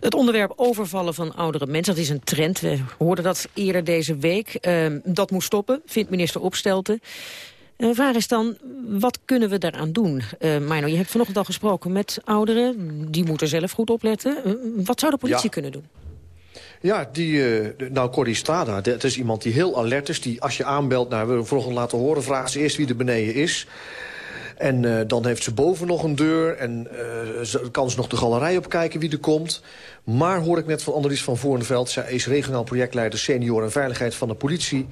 het onderwerp overvallen van oudere mensen, dat is een trend. We hoorden dat eerder deze week. Uh, dat moet stoppen, vindt minister Opstelten. De vraag is dan, wat kunnen we daaraan doen? Uh, Mino, je hebt vanochtend al gesproken met ouderen. Die moeten zelf goed opletten. Uh, wat zou de politie ja. kunnen doen? Ja, die, uh, nou Corrie Strada, dat is iemand die heel alert is. Die als je aanbelt, nou, we vanochtend laten horen, vraagt ze eerst wie er beneden is. En uh, dan heeft ze boven nog een deur en uh, ze, kan ze nog de galerij opkijken wie er komt. Maar hoor ik net van Annelies van Voornveld, zij is regionaal projectleider senior en veiligheid van de politie.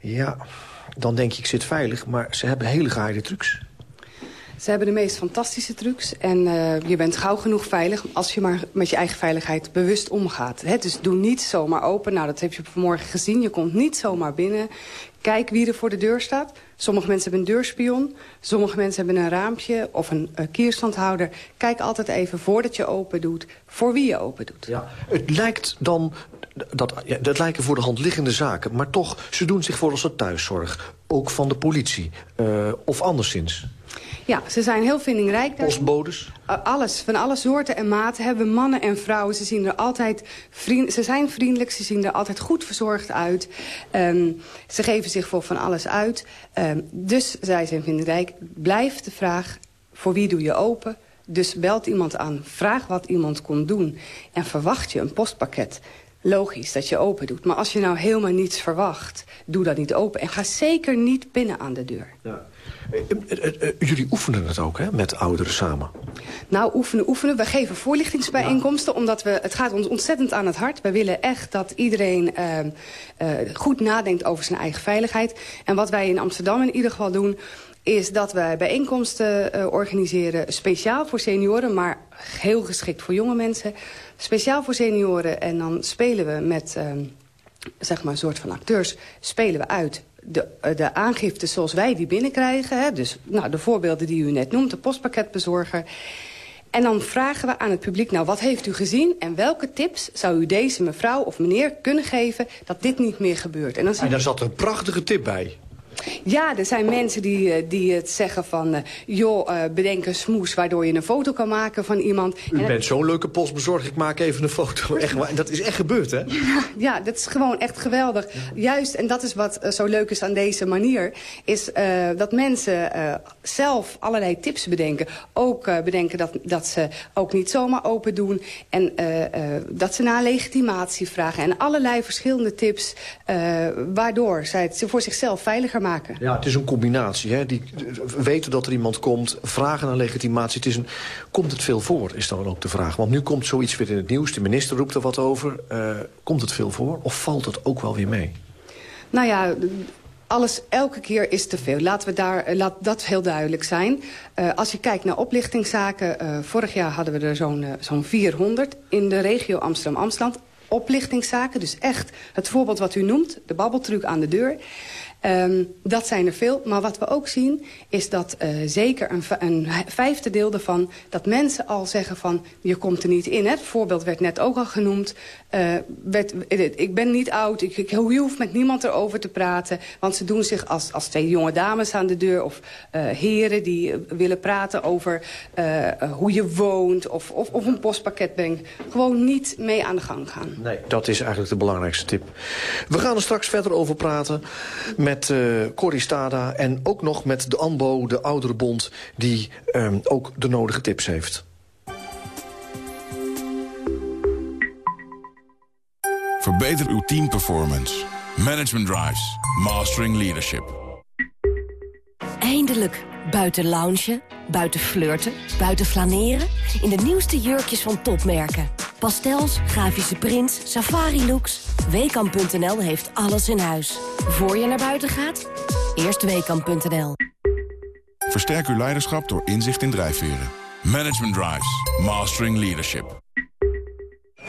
Ja, dan denk ik zit veilig, maar ze hebben hele geheide trucs. Ze hebben de meest fantastische trucs. En uh, je bent gauw genoeg veilig als je maar met je eigen veiligheid bewust omgaat. He, dus doe niet zomaar open. Nou, dat heb je vanmorgen gezien. Je komt niet zomaar binnen. Kijk wie er voor de deur staat. Sommige mensen hebben een deurspion. Sommige mensen hebben een raampje of een uh, kierstandhouder. Kijk altijd even voordat je open doet, voor wie je open doet. Ja, het lijkt dan dat, dat lijken voor de hand liggende zaken. Maar toch, ze doen zich voor als een thuiszorg. Ook van de politie. Uh, of anderszins. Ja, ze zijn heel vindingrijk. Postbodes? Uh, alles, van alle soorten en maten hebben mannen en vrouwen. Ze, zien er altijd vriend, ze zijn vriendelijk, ze zien er altijd goed verzorgd uit. Um, ze geven zich voor van alles uit. Um, dus zij zijn vindingrijk. Blijft de vraag, voor wie doe je open? Dus belt iemand aan, vraag wat iemand kon doen. En verwacht je een postpakket logisch dat je open doet. Maar als je nou helemaal niets verwacht, doe dat niet open. En ga zeker niet binnen aan de deur. Ja. Jullie oefenen het ook, hè, met ouderen samen? Nou, oefenen, oefenen. We geven voorlichtingsbijeenkomsten, ja. omdat we, het gaat ons ontzettend aan het hart. We willen echt dat iedereen uh, uh, goed nadenkt over zijn eigen veiligheid. En wat wij in Amsterdam in ieder geval doen is dat wij bijeenkomsten uh, organiseren... speciaal voor senioren, maar heel geschikt voor jonge mensen. Speciaal voor senioren. En dan spelen we met uh, zeg maar een soort van acteurs... spelen we uit de, de aangifte zoals wij die binnenkrijgen. Hè, dus nou, de voorbeelden die u net noemt, de postpakketbezorger... En dan vragen we aan het publiek, nou wat heeft u gezien... en welke tips zou u deze mevrouw of meneer kunnen geven... dat dit niet meer gebeurt? En, dan en daar zat een prachtige tip bij. Ja, er zijn mensen die, die het zeggen van... Uh, joh, uh, bedenk een smoes waardoor je een foto kan maken van iemand. U en bent zo'n leuke postbezorger, ik maak even een foto. (laughs) Echt, dat is echt gebeurd, hè? Ja, ja, dat is gewoon echt geweldig. Juist, en dat is wat zo leuk is aan deze manier... is dat mensen zelf allerlei tips bedenken. Ook bedenken dat, dat ze ook niet zomaar open doen. En dat ze naar legitimatie vragen. En allerlei verschillende tips... waardoor zij het voor zichzelf veiliger maken. Ja, het is een combinatie. Hè? Die weten dat er iemand komt, vragen naar legitimatie. Het is een, komt het veel voor, is dan ook de vraag. Want nu komt zoiets weer in het nieuws. De minister roept er wat over. Uh, komt het veel voor of valt het ook wel weer mee? Nou ja, alles elke keer is te veel. Laten we daar, laat dat heel duidelijk zijn. Uh, als je kijkt naar oplichtingszaken... Uh, vorig jaar hadden we er zo'n uh, zo'n 400 in de regio Amsterdam-Amsterdam. Oplichtingszaken, dus echt het voorbeeld wat u noemt... de babbeltruc aan de deur... Um, dat zijn er veel. Maar wat we ook zien is dat uh, zeker een, een, vijfde deel daarvan... dat mensen al zeggen van je komt er niet in. Hè? Het voorbeeld werd net ook al genoemd. Uh, werd, ik ben niet oud, ik, ik, je hoeft met niemand erover te praten. Want ze doen zich als, als twee jonge dames aan de deur... of heren die willen praten over hoe je woont... Of, of, of een postpakket brengt. Gewoon niet mee aan de gang gaan. Nee, dat is eigenlijk de belangrijkste tip. We gaan er straks verder over praten... met met uh, Corrie Stada en ook nog met de ANBO, de ouderenbond... die um, ook de nodige tips heeft. Verbeter uw teamperformance. Management Drives. Mastering Leadership. Eindelijk. Buiten loungen, buiten flirten, buiten flaneren. In de nieuwste jurkjes van topmerken. Pastels, grafische prints, safari-looks. Weekamp.nl heeft alles in huis. Voor je naar buiten gaat, eerst Weekamp.nl. Versterk uw leiderschap door inzicht in drijfveren. Management Drives. Mastering Leadership.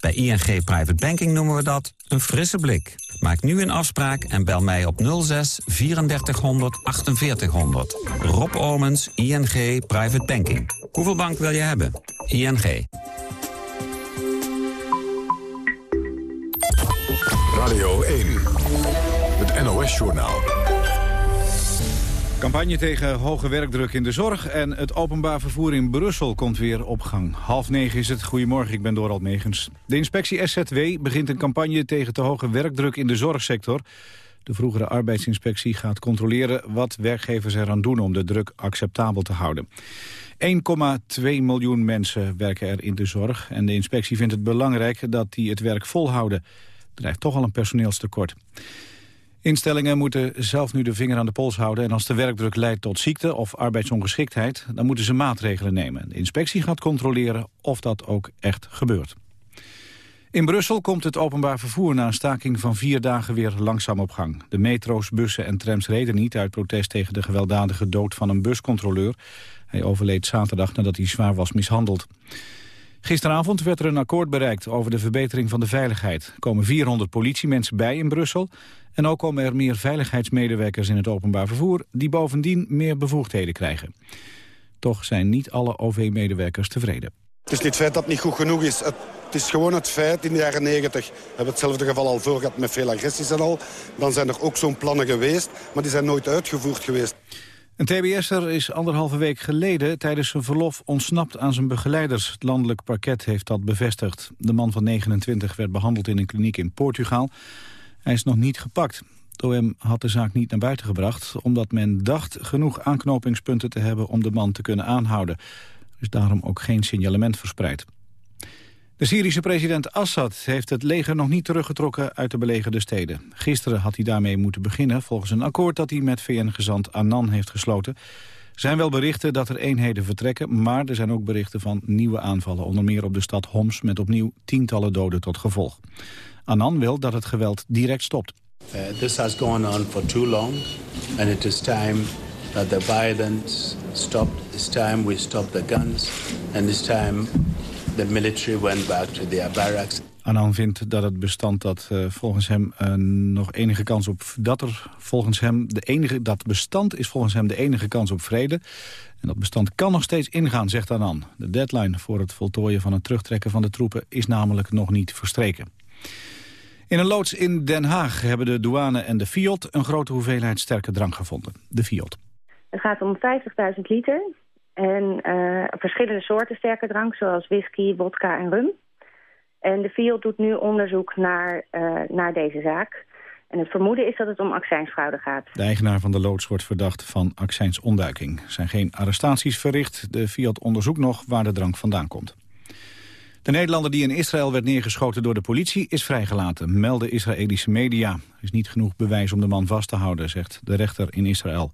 Bij ING Private Banking noemen we dat een frisse blik. Maak nu een afspraak en bel mij op 06 3400 4800. Rob Omens, ING Private Banking. Hoeveel bank wil je hebben? ING. Radio 1. Het NOS-journaal. Campagne tegen hoge werkdruk in de zorg en het openbaar vervoer in Brussel komt weer op gang. Half negen is het. Goedemorgen, ik ben Dorald Megens. De inspectie SZW begint een campagne tegen te hoge werkdruk in de zorgsector. De vroegere arbeidsinspectie gaat controleren wat werkgevers eraan doen om de druk acceptabel te houden. 1,2 miljoen mensen werken er in de zorg en de inspectie vindt het belangrijk dat die het werk volhouden. Er dreigt toch al een personeelstekort. Instellingen moeten zelf nu de vinger aan de pols houden... en als de werkdruk leidt tot ziekte of arbeidsongeschiktheid... dan moeten ze maatregelen nemen. De inspectie gaat controleren of dat ook echt gebeurt. In Brussel komt het openbaar vervoer na een staking van vier dagen weer langzaam op gang. De metro's, bussen en trams reden niet uit protest tegen de gewelddadige dood van een buscontroleur. Hij overleed zaterdag nadat hij zwaar was mishandeld. Gisteravond werd er een akkoord bereikt over de verbetering van de veiligheid. Er komen 400 politiemensen bij in Brussel. En ook komen er meer veiligheidsmedewerkers in het openbaar vervoer... die bovendien meer bevoegdheden krijgen. Toch zijn niet alle OV-medewerkers tevreden. Het is niet het feit dat het niet goed genoeg is. Het, is gewoon het feit, in de jaren 90 hebben we hetzelfde geval al voor gehad met veel agressies en al. Dan zijn er ook zo'n plannen geweest, maar die zijn nooit uitgevoerd geweest. Een TBS'er is anderhalve week geleden tijdens zijn verlof ontsnapt aan zijn begeleiders. Het landelijk parket heeft dat bevestigd. De man van 29 werd behandeld in een kliniek in Portugal. Hij is nog niet gepakt. De OM had de zaak niet naar buiten gebracht... omdat men dacht genoeg aanknopingspunten te hebben om de man te kunnen aanhouden. Er is daarom ook geen signalement verspreid. De Syrische president Assad heeft het leger nog niet teruggetrokken uit de belegerde steden. Gisteren had hij daarmee moeten beginnen volgens een akkoord dat hij met VN-gezant Annan heeft gesloten. Zijn wel berichten dat er eenheden vertrekken, maar er zijn ook berichten van nieuwe aanvallen. Onder meer op de stad Homs met opnieuw tientallen doden tot gevolg. Annan wil dat het geweld direct stopt. Uh, this has gone on for too long and it is time that the violence stopped. It's time we stop the guns and time the military went back to their barracks. Annan vindt dat het bestand dat uh, volgens hem uh, nog enige kans op dat er volgens hem de enige dat bestand is volgens hem de enige kans op vrede. En dat bestand kan nog steeds ingaan, zegt Annan. De deadline voor het voltooien van het terugtrekken van de troepen is namelijk nog niet verstreken. In een loods in Den Haag hebben de douane en de Fiat een grote hoeveelheid sterke drank gevonden. De Fiat. Het gaat om 50.000 liter en uh, verschillende soorten sterke drank, zoals whisky, vodka en rum. En de Fiat doet nu onderzoek naar, uh, naar deze zaak. En het vermoeden is dat het om accijnsfraude gaat. De eigenaar van de loods wordt verdacht van accijnsontduiking. Er zijn geen arrestaties verricht. De Fiat onderzoekt nog waar de drank vandaan komt. De Nederlander die in Israël werd neergeschoten door de politie is vrijgelaten, melden Israëlische media. Er is niet genoeg bewijs om de man vast te houden, zegt de rechter in Israël.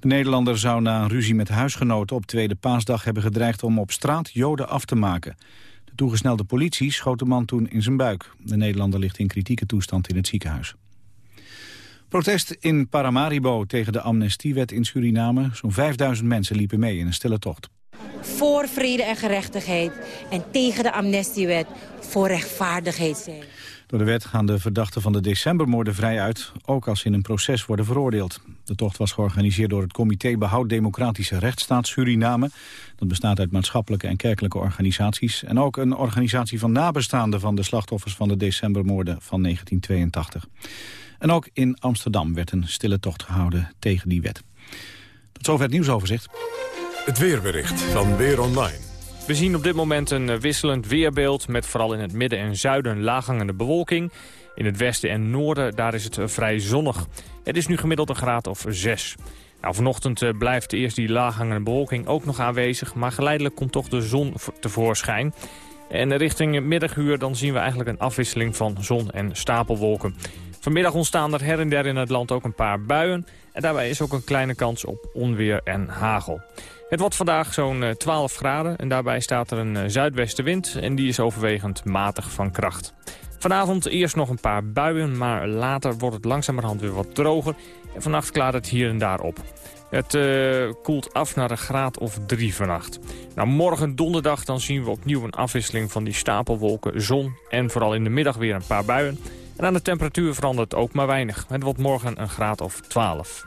De Nederlander zou na een ruzie met huisgenoten op tweede paasdag hebben gedreigd om op straat Joden af te maken. De toegesnelde politie schoot de man toen in zijn buik. De Nederlander ligt in kritieke toestand in het ziekenhuis. Protest in Paramaribo tegen de amnestiewet in Suriname. Zo'n 5000 mensen liepen mee in een stille tocht. Voor vrede en gerechtigheid en tegen de amnestiewet voor rechtvaardigheid zijn. Door de wet gaan de verdachten van de decembermoorden vrij uit, ook als ze in een proces worden veroordeeld. De tocht was georganiseerd door het Comité Behoud Democratische Rechtsstaat Suriname. Dat bestaat uit maatschappelijke en kerkelijke organisaties. En ook een organisatie van nabestaanden van de slachtoffers van de decembermoorden van 1982. En ook in Amsterdam werd een stille tocht gehouden tegen die wet. Tot zover het nieuwsoverzicht. Het weerbericht van Weer Online. We zien op dit moment een wisselend weerbeeld... met vooral in het midden en zuiden laaghangende bewolking. In het westen en noorden daar is het eh, vrij zonnig. Het is nu gemiddeld een graad of 6. Nou, vanochtend eh, blijft eerst die laaghangende bewolking ook nog aanwezig... maar geleidelijk komt toch de zon tevoorschijn. En richting middaguur dan zien we eigenlijk een afwisseling van zon en stapelwolken. Vanmiddag ontstaan er her en der in het land ook een paar buien. En daarbij is ook een kleine kans op onweer en hagel. Het wordt vandaag zo'n 12 eh, graden en daarbij staat er een zuidwestenwind en die is overwegend matig van kracht. Vanavond eerst nog een paar buien, maar later wordt het langzamerhand weer wat droger. En vannacht klaart het hier en daar op. Het uh, koelt af naar een graad of drie vannacht. Nou, morgen donderdag dan zien we opnieuw een afwisseling van die stapelwolken, zon en vooral in de middag weer een paar buien. En aan de temperatuur verandert ook maar weinig. Het wordt morgen een graad of 12.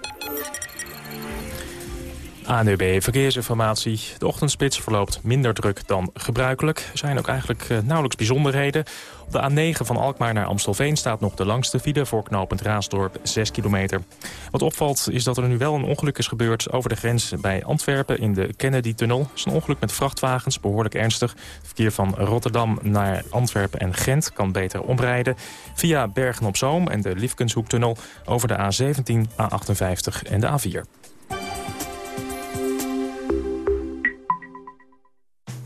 ANUB Verkeersinformatie. De ochtendspits verloopt minder druk dan gebruikelijk. Er zijn ook eigenlijk eh, nauwelijks bijzonderheden. Op de A9 van Alkmaar naar Amstelveen staat nog de langste file... voor knooppunt Raasdorp, 6 kilometer. Wat opvalt is dat er nu wel een ongeluk is gebeurd... over de grens bij Antwerpen in de Kennedy-tunnel. Het is een ongeluk met vrachtwagens, behoorlijk ernstig. Het verkeer van Rotterdam naar Antwerpen en Gent kan beter omrijden... via Bergen-op-Zoom en de Liefkenshoektunnel... over de A17, A58 en de A4.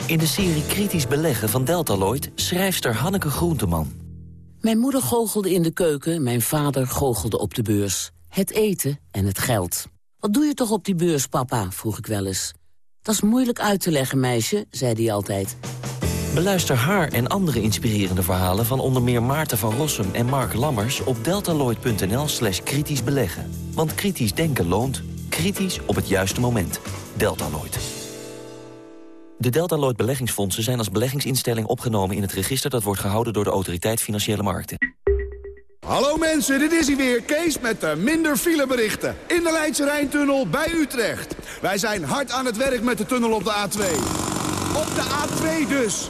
In de serie Kritisch Beleggen van Deltaloid schrijfster Hanneke Groenteman. Mijn moeder goochelde in de keuken, mijn vader goochelde op de beurs. Het eten en het geld. Wat doe je toch op die beurs, papa, vroeg ik wel eens. Dat is moeilijk uit te leggen, meisje, zei hij altijd. Beluister haar en andere inspirerende verhalen van onder meer Maarten van Rossum en Mark Lammers op deltaloid.nl slash kritisch beleggen. Want kritisch denken loont. Kritisch op het juiste moment. Deltaloid. De Deltaloid beleggingsfondsen zijn als beleggingsinstelling opgenomen in het register dat wordt gehouden door de Autoriteit Financiële Markten. Hallo mensen, dit is hij weer, Kees met de minder fileberichten. In de Leidse Rijntunnel bij Utrecht. Wij zijn hard aan het werk met de tunnel op de A2. Op de A2 dus.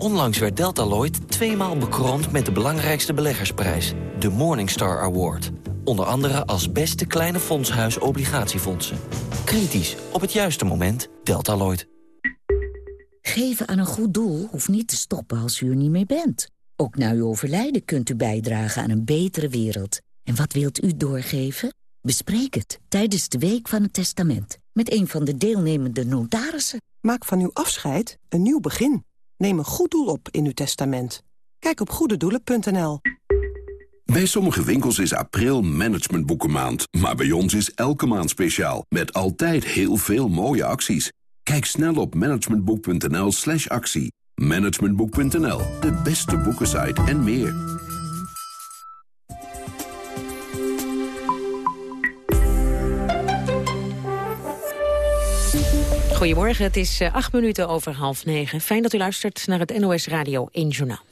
Onlangs werd Deltaloid tweemaal bekroond met de belangrijkste beleggersprijs, de Morningstar Award. Onder andere als beste kleine fondshuis obligatiefondsen. Kritisch, op het juiste moment, Deltaloid. Geven aan een goed doel hoeft niet te stoppen als u er niet meer bent. Ook na uw overlijden kunt u bijdragen aan een betere wereld. En wat wilt u doorgeven? Bespreek het tijdens de Week van het Testament... met een van de deelnemende notarissen. Maak van uw afscheid een nieuw begin. Neem een goed doel op in uw testament. Kijk op goededoelen.nl. Bij sommige winkels is april managementboekenmaand. Maar bij ons is elke maand speciaal. Met altijd heel veel mooie acties. Kijk snel op managementboek.nl slash actie. Managementboek.nl, de beste boekensite en meer. Goedemorgen, het is uh, acht minuten over half negen. Fijn dat u luistert naar het NOS Radio 1 Journaal.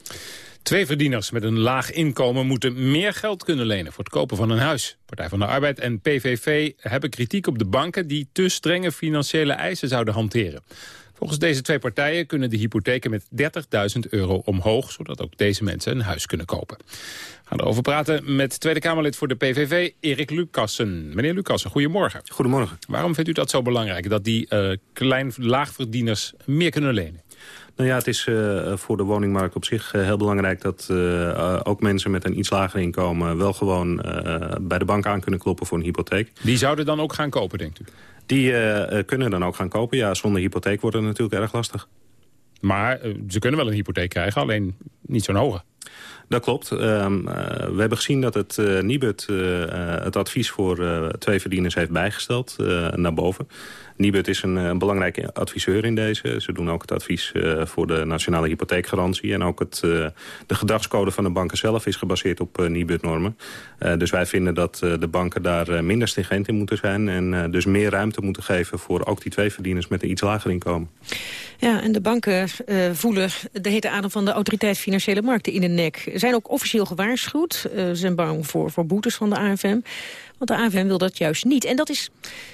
Twee verdieners met een laag inkomen moeten meer geld kunnen lenen voor het kopen van een huis. Partij van de Arbeid en PVV hebben kritiek op de banken die te strenge financiële eisen zouden hanteren. Volgens deze twee partijen kunnen de hypotheken met 30.000 euro omhoog... zodat ook deze mensen een huis kunnen kopen. We gaan erover praten met Tweede Kamerlid voor de PVV, Erik Lucassen. Meneer Lucassen, goedemorgen. Goedemorgen. Waarom vindt u dat zo belangrijk, dat die uh, klein laagverdieners meer kunnen lenen? Nou ja, het is uh, voor de woningmarkt op zich uh, heel belangrijk... dat uh, ook mensen met een iets lager inkomen... wel gewoon bij de bank aan kunnen kloppen voor een hypotheek. Die zouden dan ook gaan kopen, denkt u? Die kunnen dan ook gaan kopen. Ja, zonder hypotheek wordt het natuurlijk erg lastig. Maar ze kunnen wel een hypotheek krijgen, alleen niet zo'n hoge. Dat klopt. Um, uh, we hebben gezien dat het uh, Nibud uh, het advies voor twee verdieners heeft bijgesteld naar boven. Nibud is een, een, belangrijke adviseur in deze. Ze doen ook het advies voor de nationale hypotheekgarantie. En ook het, de gedragscode van de banken zelf is gebaseerd op Nibud-normen. dus wij vinden dat de banken daar minder stringent in moeten zijn. En dus meer ruimte moeten geven voor ook die twee verdieners met een iets lager inkomen. Ja, en de banken voelen de hete adem van de autoriteit financiële markten in de nek zijn ook officieel gewaarschuwd. Uh, ze zijn bang voor, voor boetes van de AFM. Want de AFM wil dat juist niet. En dat is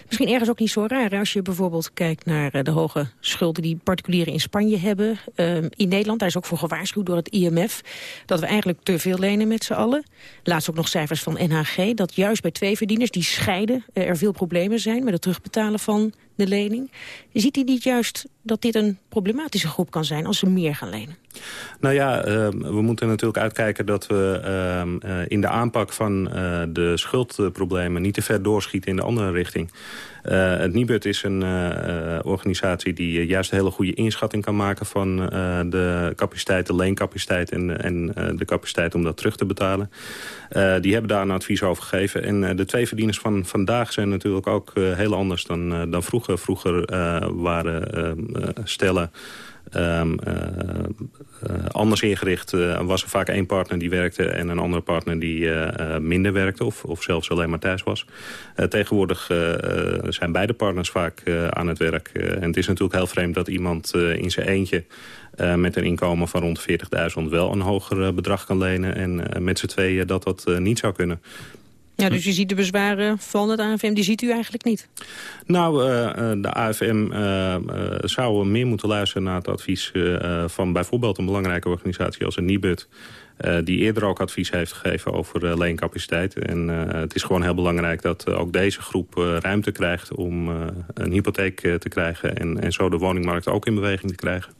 misschien ergens ook niet zo raar. Als je bijvoorbeeld kijkt naar eh, de hoge schulden die particulieren in Spanje hebben. Uh, in Nederland, daar is ook voor gewaarschuwd door het IMF. Dat we eigenlijk te veel lenen met z'n allen. Laatst ook nog cijfers van NHG. Dat juist bij twee verdieners die scheiden er veel problemen zijn met het terugbetalen van de lening. Ziet u niet juist dat dit een problematische groep kan zijn als ze meer gaan lenen? Nou ja, uh, we moeten natuurlijk uitkijken dat we uh, uh, in de aanpak van uh, de schuldproblemen niet te ver doorschieten in de andere richting. Uh, het Nibud is een organisatie die juist een hele goede inschatting kan maken van de capaciteit, de leencapaciteit en, en de capaciteit om dat terug te betalen. die hebben daar een advies over gegeven. En de twee verdieners van vandaag zijn natuurlijk ook heel anders dan, dan vroeger. Vroeger waren stellen Um, uh, uh, anders ingericht uh, was er vaak één partner die werkte... en een andere partner die minder werkte of, of zelfs alleen maar thuis was. tegenwoordig zijn beide partners vaak aan het werk. en het is natuurlijk heel vreemd dat iemand in zijn eentje... met een inkomen van rond 40.000 wel een hoger bedrag kan lenen... en met z'n tweeën dat dat niet zou kunnen. Ja, dus je ziet de bezwaren van het AFM, die ziet u eigenlijk niet? Nou, uh, de AFM uh, zou meer moeten luisteren naar het advies van bijvoorbeeld een belangrijke organisatie als een Nibud. die eerder ook advies heeft gegeven over leencapaciteit. En het is gewoon heel belangrijk dat ook deze groep ruimte krijgt om een hypotheek te krijgen. En, en zo de woningmarkt ook in beweging te krijgen.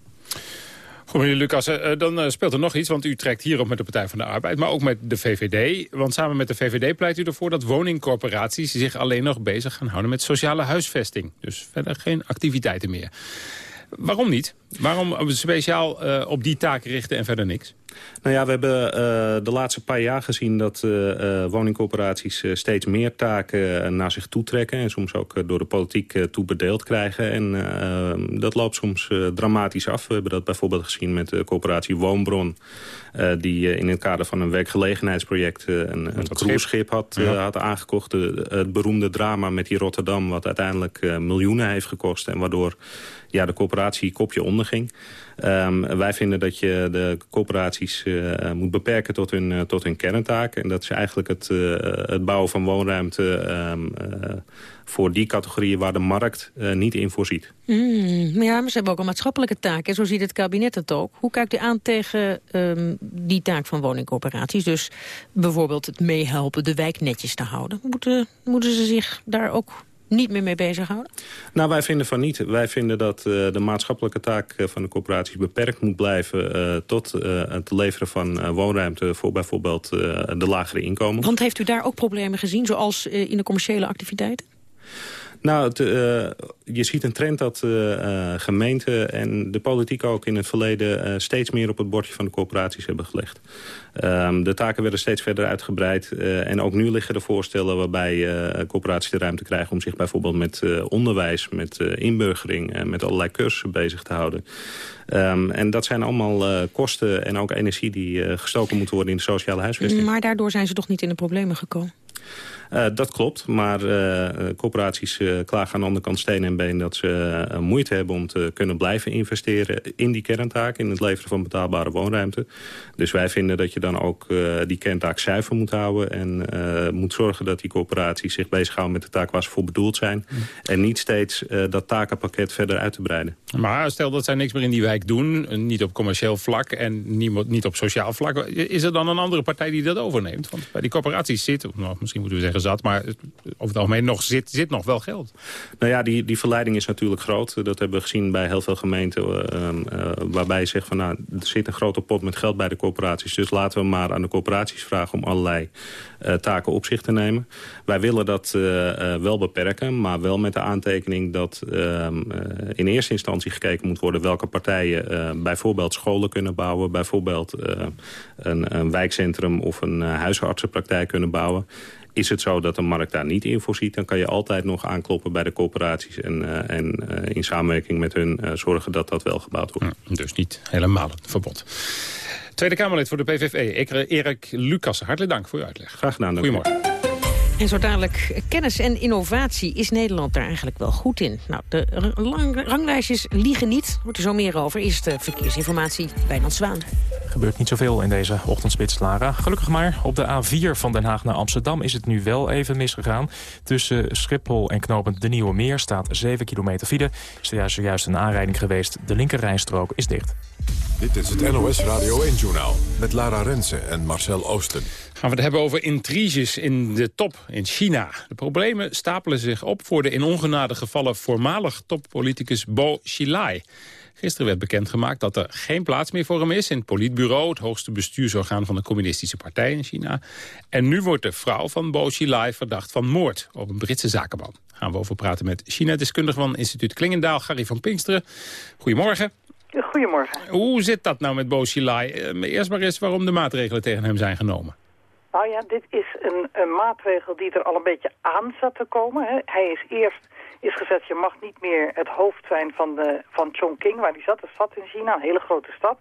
Goed, meneer Lucas, uh, dan uh, speelt er nog iets, want u trekt hierop met de Partij van de Arbeid, maar ook met de VVD. Want samen met de VVD pleit u ervoor dat woningcorporaties zich alleen nog bezig gaan houden met sociale huisvesting. Dus verder geen activiteiten meer. Waarom niet? Waarom speciaal uh, op die taak richten en verder niks? Nou ja, we hebben uh, de laatste paar jaar gezien dat uh, woningcorporaties steeds meer taken naar zich toetrekken. En soms ook door de politiek toebedeeld krijgen. En dat loopt soms dramatisch af. We hebben dat bijvoorbeeld gezien met de corporatie Woonbron. die in het kader van een werkgelegenheidsproject een, een cruiseschip had, ja. had aangekocht. De, het beroemde drama met die Rotterdam wat uiteindelijk miljoenen heeft gekost. En waardoor ja, de corporatie kopje onderging. Um, wij vinden dat je de coöperaties uh, moet beperken tot hun, uh, tot hun kerntaak. En dat is eigenlijk het, uh, het bouwen van woonruimte um, voor die categorieën waar de markt niet in voorziet. Mm, ja, maar ze hebben ook een maatschappelijke taak. En zo ziet het kabinet het ook. Hoe kijkt u aan tegen um, die taak van woningcorporaties? Dus bijvoorbeeld het meehelpen de wijk netjes te houden. Moeten, moeten ze zich daar ook niet meer mee bezighouden? Nou, wij vinden van niet. Wij vinden dat uh, de maatschappelijke taak uh, van de corporaties beperkt moet blijven... Uh, tot het leveren van woonruimte voor bijvoorbeeld de lagere inkomen. Want heeft u daar ook problemen gezien, zoals in de commerciële activiteiten? Nou, het, uh, je ziet een trend dat uh, gemeenten en de politiek ook in het verleden... Steeds meer op het bordje van de corporaties hebben gelegd. Um, de taken werden steeds verder uitgebreid. en ook nu liggen er voorstellen waarbij corporaties de ruimte krijgen... om zich bijvoorbeeld met onderwijs, met inburgering... met allerlei cursussen bezig te houden. Um, en dat zijn allemaal kosten en ook energie die gestoken moeten worden in de sociale huisvesting. Maar daardoor zijn ze toch niet in de problemen gekomen? Dat klopt, maar corporaties klagen aan de andere kant steen en been... dat ze moeite hebben om te kunnen blijven investeren in die kerntaak... in het leveren van betaalbare woonruimte. Dus wij vinden dat je dan ook die kerntaak zuiver moet houden... en moet zorgen dat die corporaties zich bezighouden met de taak waar ze voor bedoeld zijn... Mm. en niet steeds dat takenpakket verder uit te breiden. Maar stel dat zij niks meer in die wijk doen, niet op commercieel vlak... en niet op sociaal vlak, is er dan een andere partij die dat overneemt? Want bij die corporaties zit, nou, misschien moeten we zeggen zat... maar over het algemeen nog zit, zit nog wel geld. Nou ja, die, die verleiding is natuurlijk groot. Dat hebben we gezien bij heel veel gemeenten... Uh, waarbij je zegt van nou, er zit een grote pot met geld bij de corporaties... dus laten we maar aan de corporaties vragen om allerlei uh, taken op zich te nemen. Wij willen dat wel beperken, maar wel met de aantekening... dat ehm, in eerste instantie gekeken moet worden... welke partijen bijvoorbeeld scholen kunnen bouwen... bijvoorbeeld een, een wijkcentrum of een huisartsenpraktijk kunnen bouwen is het zo dat de markt daar niet in voorziet... dan kan je altijd nog aankloppen bij de corporaties... en, uh, en uh, in samenwerking met hun uh, zorgen dat dat wel gebouwd wordt. Ja, dus niet helemaal een verbod. Tweede Kamerlid voor de PVV, Erik Lucas. Hartelijk dank voor uw uitleg. Graag gedaan. Goedemorgen. En zo dadelijk kennis en innovatie. Is Nederland daar eigenlijk wel goed in? Nou, de ranglijstjes liegen niet. Wordt er zo meer over. Is de verkeersinformatie bij Zwaan. Gebeurt niet zoveel in deze ochtendspits, Lara. Gelukkig maar. Op de A4 van Den Haag naar Amsterdam is het nu wel even misgegaan. Tussen Schiphol en Knopend de Nieuwe Meer staat 7 kilometer file. Is er juist, een aanrijding geweest. De linkerrijstrook is dicht. Dit is het NOS Radio 1-journaal met Lara Rensen en Marcel Oosten. Gaan we het hebben over intriges in de top in China. De problemen stapelen zich op voor de in ongenade gevallen voormalig toppoliticus Bo Xilai. Gisteren werd bekendgemaakt dat er geen plaats meer voor hem is... in het politbureau, het hoogste bestuursorgaan van de communistische partij in China. En nu wordt de vrouw van Bo Xilai verdacht van moord op een Britse zakenman. Gaan we over praten met China-deskundige van instituut Klingendaal, Gary van Pinksteren. Goedemorgen. Goedemorgen. Hoe zit dat nou met Bo Xilai? Eh, eerst maar eens waarom de maatregelen tegen hem zijn genomen. Nou ja, dit is een, een maatregel die er al een beetje aan zat te komen. Hè. Hij is eerst is gezet, je mag niet meer het hoofd zijn van, de, van Chongqing, waar hij zat, een stad in China, een hele grote stad.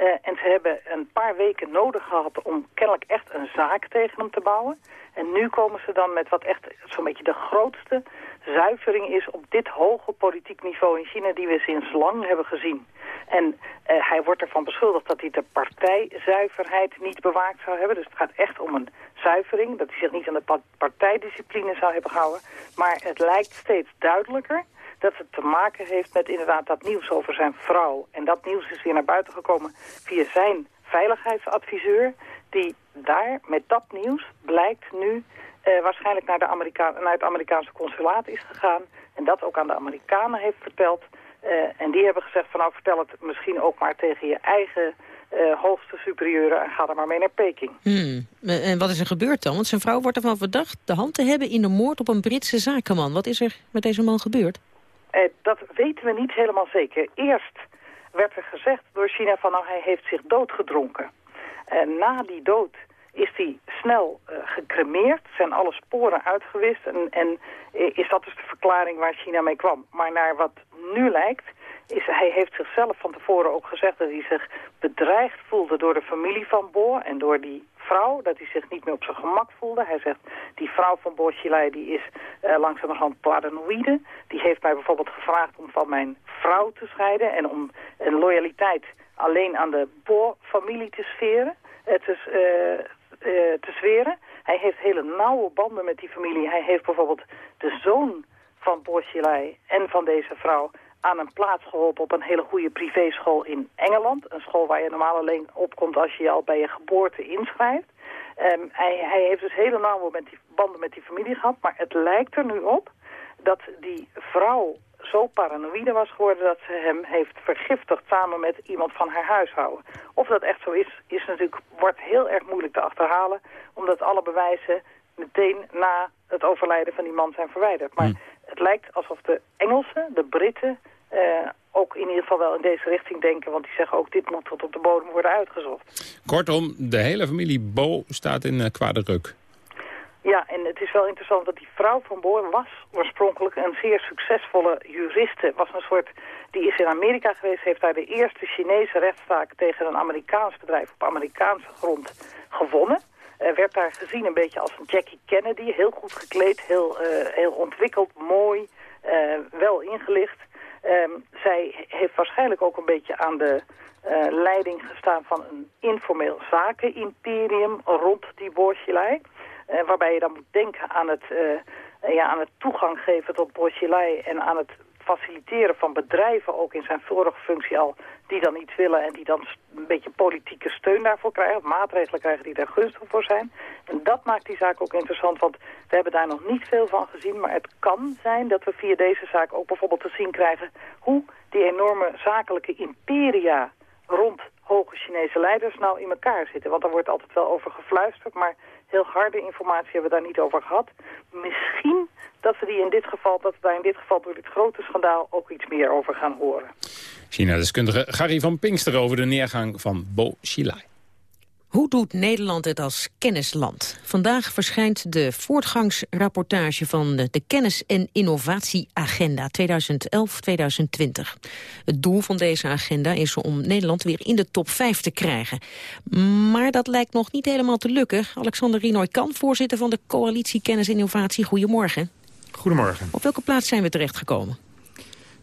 Uh, en ze hebben een paar weken nodig gehad om kennelijk echt een zaak tegen hem te bouwen. En nu komen ze dan met wat echt zo'n beetje de grootste zuivering is op dit hoge politiek niveau in China die we sinds lang hebben gezien. En uh, hij wordt ervan beschuldigd dat hij de partijzuiverheid niet bewaakt zou hebben. Dus het gaat echt om een zuivering, dat hij zich niet aan de partijdiscipline zou hebben gehouden. Maar het lijkt steeds duidelijker dat het te maken heeft met inderdaad dat nieuws over zijn vrouw. En dat nieuws is weer naar buiten gekomen via zijn veiligheidsadviseur... die daar met dat nieuws blijkt nu uh, waarschijnlijk naar, de Amerika naar het Amerikaanse consulaat is gegaan... en dat ook aan de Amerikanen heeft verteld... Uh, en die hebben gezegd van nou vertel het misschien ook maar tegen je eigen uh, hoogste superieuren en ga er maar mee naar Peking. Hmm. En wat is er gebeurd dan? Want zijn vrouw wordt ervan verdacht de hand te hebben in de moord op een Britse zakenman. Wat is er met deze man gebeurd? Dat weten we niet helemaal zeker. Eerst werd er gezegd door China van nou hij heeft zich doodgedronken. En na die dood is hij snel uh, gecremeerd, zijn alle sporen uitgewist en, en is dat dus de verklaring waar China mee kwam. Maar naar wat nu lijkt is, hij heeft zichzelf van tevoren ook gezegd dat hij zich bedreigd voelde door de familie van Bo en door die vrouw, dat hij zich niet meer op zijn gemak voelde. Hij zegt, die vrouw van Bo Xilai, die is uh, langzamerhand paranoïde. Die heeft mij bijvoorbeeld gevraagd om van mijn vrouw te scheiden en om een loyaliteit alleen aan de Bo-familie te sferen, te, uh, te zweren. Hij heeft hele nauwe banden met die familie. Hij heeft bijvoorbeeld de zoon van Bo Xilai en van deze vrouw aan een plaats geholpen op een hele goede privéschool in Engeland. Een school waar je normaal alleen opkomt als je je al bij je geboorte inschrijft. Um, hij, hij, heeft dus hele nauwe met die, banden met die familie gehad. Maar het lijkt er nu op dat die vrouw zo paranoïde was geworden dat ze hem heeft vergiftigd samen met iemand van haar huishouden. Of dat echt zo is, is natuurlijk, wordt heel erg moeilijk te achterhalen, omdat alle bewijzen meteen na het overlijden van die man zijn verwijderd. Maar hmm. het lijkt alsof de Engelsen, de Britten, uh, ook in ieder geval wel in deze richting denken. Want die zeggen ook dit moet tot op de bodem worden uitgezocht. Kortom, de hele familie Bo staat in uh, kwade ruk. Ja, en het is wel interessant dat die vrouw van Boor was oorspronkelijk een zeer succesvolle juriste. Was een soort, die is in Amerika geweest, heeft daar de eerste Chinese rechtszaak tegen een Amerikaans bedrijf op Amerikaanse grond gewonnen. Werd daar gezien een beetje als een Jackie Kennedy. Heel goed gekleed, heel, heel ontwikkeld, mooi, wel ingelicht. Ehm, zij heeft waarschijnlijk ook een beetje aan de leiding gestaan van een informeel zakenimperium rond die Bourgelai. Waarbij je dan moet denken aan het, ja, aan het toegang geven tot Bourgelai en aan het faciliteren van bedrijven ook in zijn vorige functie al die dan iets willen en die dan een beetje politieke steun daarvoor krijgen, of maatregelen krijgen die daar gunstig voor zijn. En dat maakt die zaak ook interessant, want we hebben daar nog niet veel van gezien, maar het kan zijn dat we via deze zaak ook bijvoorbeeld te zien krijgen hoe die enorme zakelijke imperia rond hoge Chinese leiders nou in elkaar zitten. Want daar wordt altijd wel over gefluisterd, maar heel harde informatie hebben we daar niet over gehad. Misschien dat we, die in dit geval, dat we daar in dit geval door dit grote schandaal ook iets meer over gaan horen. China-deskundige Gary van Pinkster over de neergang van Bo Xilai. Hoe doet Nederland het als kennisland? Vandaag verschijnt de voortgangsrapportage van de Kennis- en Innovatieagenda 2011-2020. Het doel van deze agenda is om Nederland weer in de top 5 te krijgen. Maar dat lijkt nog niet helemaal te lukken. Alexander Rinoy-Kan, voorzitter van de Coalitie Kennis en Innovatie. Goedemorgen. Goedemorgen. Op welke plaats zijn we terechtgekomen?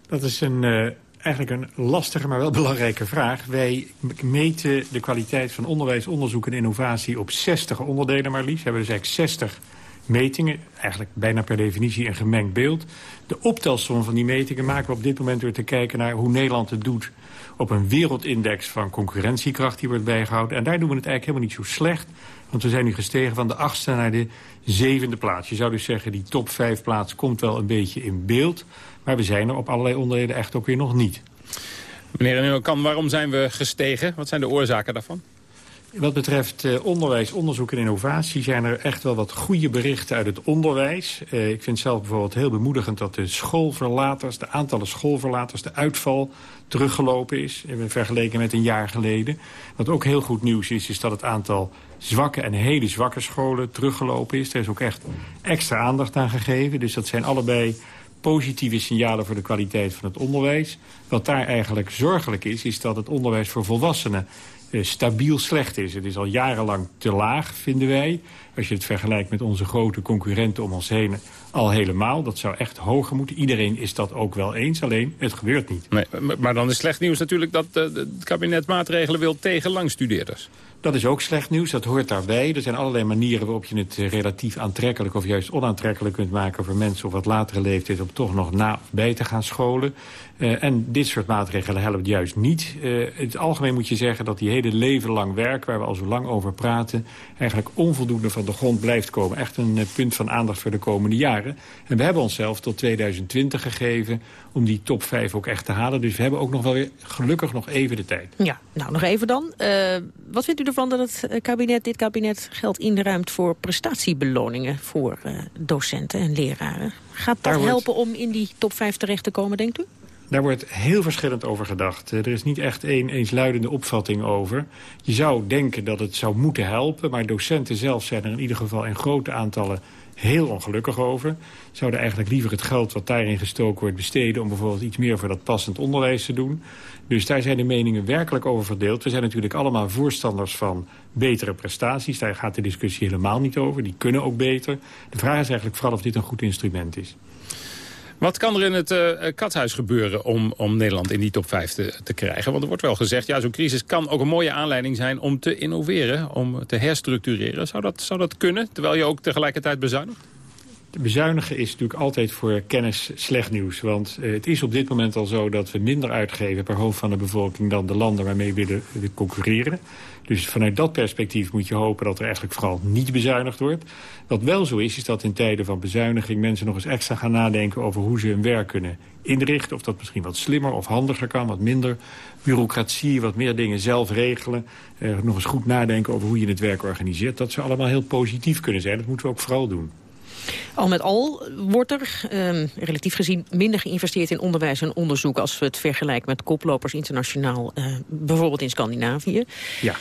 Dat is een, uh, eigenlijk een lastige, maar wel (laughs) belangrijke vraag. Wij meten de kwaliteit van onderwijs, onderzoek en innovatie op 60 onderdelen maar liefst. We hebben dus eigenlijk 60 metingen, eigenlijk bijna per definitie een gemengd beeld. De optelsom van die metingen maken we op dit moment weer te kijken naar hoe Nederland het doet op een wereldindex van concurrentiekracht die wordt bijgehouden. En daar doen we het eigenlijk helemaal niet zo slecht. Want we zijn nu gestegen van de achtste naar de zevende plaats. Je zou dus zeggen, die top vijf plaats komt wel een beetje in beeld. Maar we zijn er op allerlei onderdelen echt ook weer nog niet. Meneer Kan, waarom zijn we gestegen? Wat zijn de oorzaken daarvan? Wat betreft eh, onderwijs, onderzoek en innovatie... zijn er echt wel wat goede berichten uit het onderwijs. Eh, ik vind zelf bijvoorbeeld heel bemoedigend dat de schoolverlaters... de aantallen schoolverlaters, de uitval teruggelopen is... in vergeleken met een jaar geleden. Wat ook heel goed nieuws is, is dat het aantal zwakke en hele zwakke scholen teruggelopen is. Er is ook echt extra aandacht aan gegeven. Dus dat zijn allebei positieve signalen voor de kwaliteit van het onderwijs. Wat daar eigenlijk zorgelijk is, is dat het onderwijs voor volwassenen eh, stabiel slecht is. Het is al jarenlang te laag, vinden wij. Als je het vergelijkt met onze grote concurrenten om ons heen al helemaal. Dat zou echt hoger moeten. Iedereen is dat ook wel eens, alleen het gebeurt niet. Nee, maar dan is slecht nieuws natuurlijk dat eh, het kabinet maatregelen wil tegen langstudeerders. Dat is ook slecht nieuws, dat hoort daarbij. Er zijn allerlei manieren waarop je het eh, relatief aantrekkelijk... of juist onaantrekkelijk kunt maken voor mensen op wat latere leeftijd... om toch nog na of bij te gaan scholen. Uh, en dit soort maatregelen helpen juist niet. Uh, in het algemeen moet je zeggen dat die hele leven lang werk... waar we al zo lang over praten... eigenlijk onvoldoende van de grond blijft komen. Echt een uh, punt van aandacht voor de komende jaren. En we hebben onszelf tot 2020 gegeven om die top 5 ook echt te halen. Dus we hebben ook nog wel weer gelukkig nog even de tijd. Ja, nou nog even dan. wat vindt u ervan dat het kabinet, dit kabinet geld inruimt... voor prestatiebeloningen voor docenten en leraren? Gaat dat helpen om in die top 5 terecht te komen, denkt u? Daar wordt heel verschillend over gedacht. Er is niet echt één eensluidende opvatting over. Je zou denken dat het zou moeten helpen... maar docenten zelf zijn er in ieder geval in grote aantallen heel ongelukkig over. Zouden eigenlijk liever het geld wat daarin gestoken wordt besteden... om bijvoorbeeld iets meer voor dat passend onderwijs te doen. Dus daar zijn de meningen werkelijk over verdeeld. We zijn natuurlijk allemaal voorstanders van betere prestaties. Daar gaat de discussie helemaal niet over. Die kunnen ook beter. De vraag is eigenlijk vooral of dit een goed instrument is. Wat kan er in het uh, kathuis gebeuren om, om Nederland in die top 5 te, te krijgen? Want er wordt wel gezegd, ja, zo'n crisis kan ook een mooie aanleiding zijn om te innoveren, om te herstructureren. Zou dat, zou dat kunnen, terwijl je ook tegelijkertijd bezuinigt? Bezuinigen is natuurlijk altijd voor kennis slecht nieuws. Want uh, het is op dit moment al zo dat we minder uitgeven per hoofd van de bevolking... dan de landen waarmee we willen concurreren. Dus vanuit dat perspectief moet je hopen dat er eigenlijk vooral niet bezuinigd wordt. Wat wel zo is, is dat in tijden van bezuiniging mensen nog eens extra gaan nadenken over hoe ze hun werk kunnen inrichten. Of dat misschien wat slimmer of handiger kan, wat minder bureaucratie, wat meer dingen zelf regelen. Uh, nog eens goed nadenken over hoe je het werk organiseert. Dat zou allemaal heel positief kunnen zijn. Dat moeten we ook vooral doen. Al met al wordt er um, relatief gezien minder geïnvesteerd in onderwijs en onderzoek... als we het vergelijken met koplopers internationaal, uh, bijvoorbeeld in Scandinavië. Ja.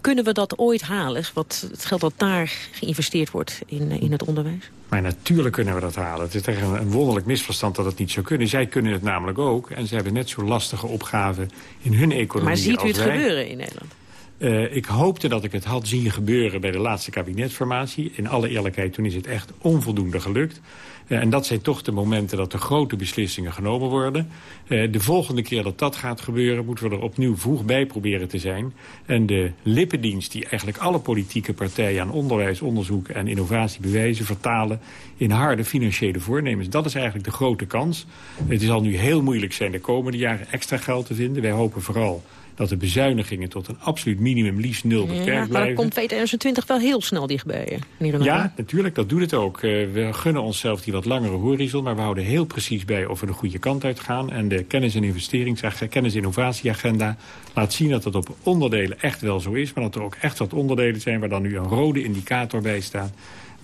kunnen we dat ooit halen, wat het geld dat daar geïnvesteerd wordt in, in het onderwijs? Maar natuurlijk kunnen we dat halen. Het is echt een, een wonderlijk misverstand dat het niet zou kunnen. Zij kunnen het namelijk ook. En ze hebben net zo lastige opgaven in hun economie Maar ziet u het wij. gebeuren in Nederland? Uh, ik hoopte dat ik het had zien gebeuren bij de laatste kabinetformatie. In alle eerlijkheid, toen is het echt onvoldoende gelukt. Uh, en dat zijn toch de momenten dat er grote beslissingen genomen worden. Uh, de volgende keer dat dat gaat gebeuren... moeten we er opnieuw vroeg bij proberen te zijn. En de lippendienst die eigenlijk alle politieke partijen... aan onderwijs, onderzoek en innovatie bewijzen... vertalen in harde financiële voornemens. Dat is eigenlijk de grote kans. Het zal nu heel moeilijk zijn de komende jaren extra geld te vinden. Wij hopen vooral dat de bezuinigingen tot een absoluut minimum liefst nul beperkt ja, blijven. Maar komt 2020 wel heel snel dichtbij. Ja, natuurlijk, dat doet het ook. Uh, we gunnen onszelf die wat langere horizon, maar we houden heel precies bij of we de goede kant uit gaan. En de kennis- en investeringsagenda, kennis-innovatieagenda laat zien dat dat op onderdelen echt wel zo is. Maar dat er ook echt wat onderdelen zijn waar dan nu een rode indicator bij staat.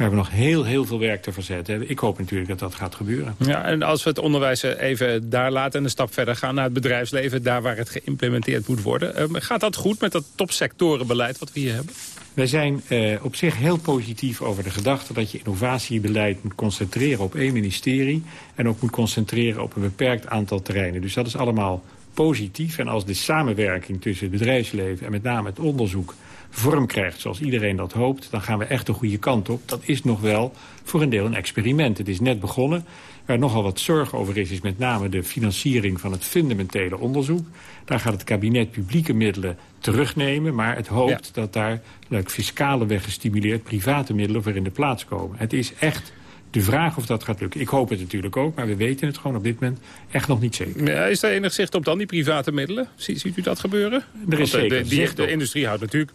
We hebben nog heel, heel veel werk te verzetten. Ik hoop natuurlijk dat dat gaat gebeuren. Ja, en als we het onderwijs even daar laten en een stap verder gaan naar het bedrijfsleven... daar waar het geïmplementeerd moet worden. Uh, gaat dat goed met dat topsectorenbeleid wat we hier hebben? Wij zijn uh, op zich heel positief over de gedachte dat je innovatiebeleid moet concentreren op één ministerie. En ook moet concentreren op een beperkt aantal terreinen. Dus dat is allemaal positief. En als de samenwerking tussen het bedrijfsleven en met name het onderzoek vorm krijgt zoals iedereen dat hoopt... dan gaan we echt de goede kant op. Dat is nog wel voor een deel een experiment. Het is net begonnen. Waar nogal wat zorg over is, is met name de financiering van het fundamentele onderzoek. Daar gaat het kabinet publieke middelen terugnemen... maar het hoopt dat daar leuk fiscale weg gestimuleerd... private middelen voor in de plaats komen. Het is echt de vraag of dat gaat lukken. Ik hoop het natuurlijk ook, maar we weten het gewoon op dit moment echt nog niet zeker. Ja, is er enig zicht op dan, die private middelen? Ziet, ziet u dat gebeuren? Er is zeker de, die, de industrie houdt natuurlijk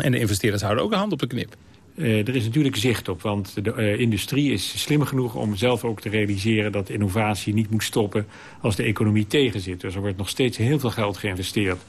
en de investeerders houden ook een hand op de knip. Uh, er is natuurlijk zicht op, want de uh, industrie is slim genoeg om zelf ook te realiseren dat innovatie niet moet stoppen als de economie tegenzit. Dus er wordt nog steeds heel veel geld geïnvesteerd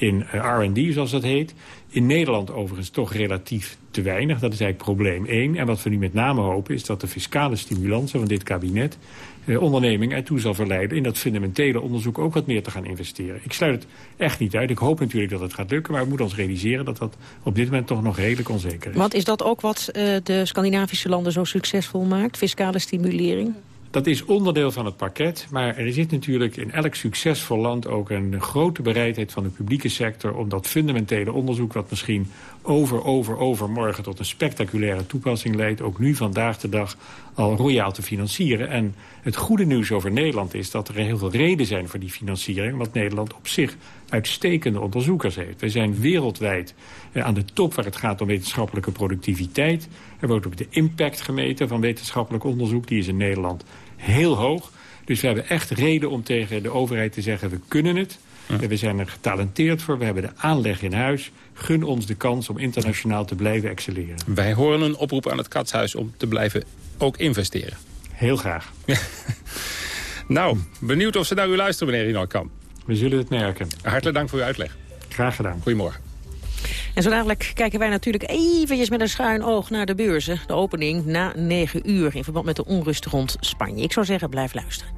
in uh, R&D, zoals dat heet. In Nederland overigens toch relatief te weinig. Dat is eigenlijk probleem één. En wat we nu met name hopen is dat de fiscale stimulansen van dit kabinet... Eh, ondernemingen ertoe zal verleiden in dat fundamentele onderzoek ook wat meer te gaan investeren. Ik sluit het echt niet uit. Ik hoop natuurlijk dat het gaat lukken, maar we moeten ons realiseren dat dat op dit moment toch nog redelijk onzeker is. Want is dat ook wat uh, de Scandinavische landen zo succesvol maakt, fiscale stimulering? Dat is onderdeel van het pakket, maar er zit natuurlijk in elk succesvol land ook een grote bereidheid van de publieke sector om dat fundamentele onderzoek, wat misschien over, over, over morgen tot een spectaculaire toepassing leidt, ook nu vandaag de dag al royaal te financieren. En het goede nieuws over Nederland is dat er heel veel reden zijn voor die financiering, want Nederland op zich uitstekende onderzoekers heeft. We zijn wereldwijd eh, aan de top waar het gaat om wetenschappelijke productiviteit. Er wordt ook de impact gemeten van wetenschappelijk onderzoek. Die is in Nederland heel hoog. Dus we hebben echt reden om tegen de overheid te zeggen... we kunnen het, we zijn er getalenteerd voor, we hebben de aanleg in huis. Gun ons de kans om internationaal te blijven excelleren. Wij horen een oproep aan het Katshuis om te blijven ook investeren. Heel graag. (laughs) nou, benieuwd of ze naar u luisteren, meneer Rinalkamp. We zullen het merken. Hartelijk dank voor uw uitleg. Graag gedaan. Goedemorgen. En zo dadelijk kijken wij natuurlijk eventjes met een schuin oog naar de beurzen. De opening na 9 uur in verband met de onrust rond Spanje. Ik zou zeggen, blijf luisteren.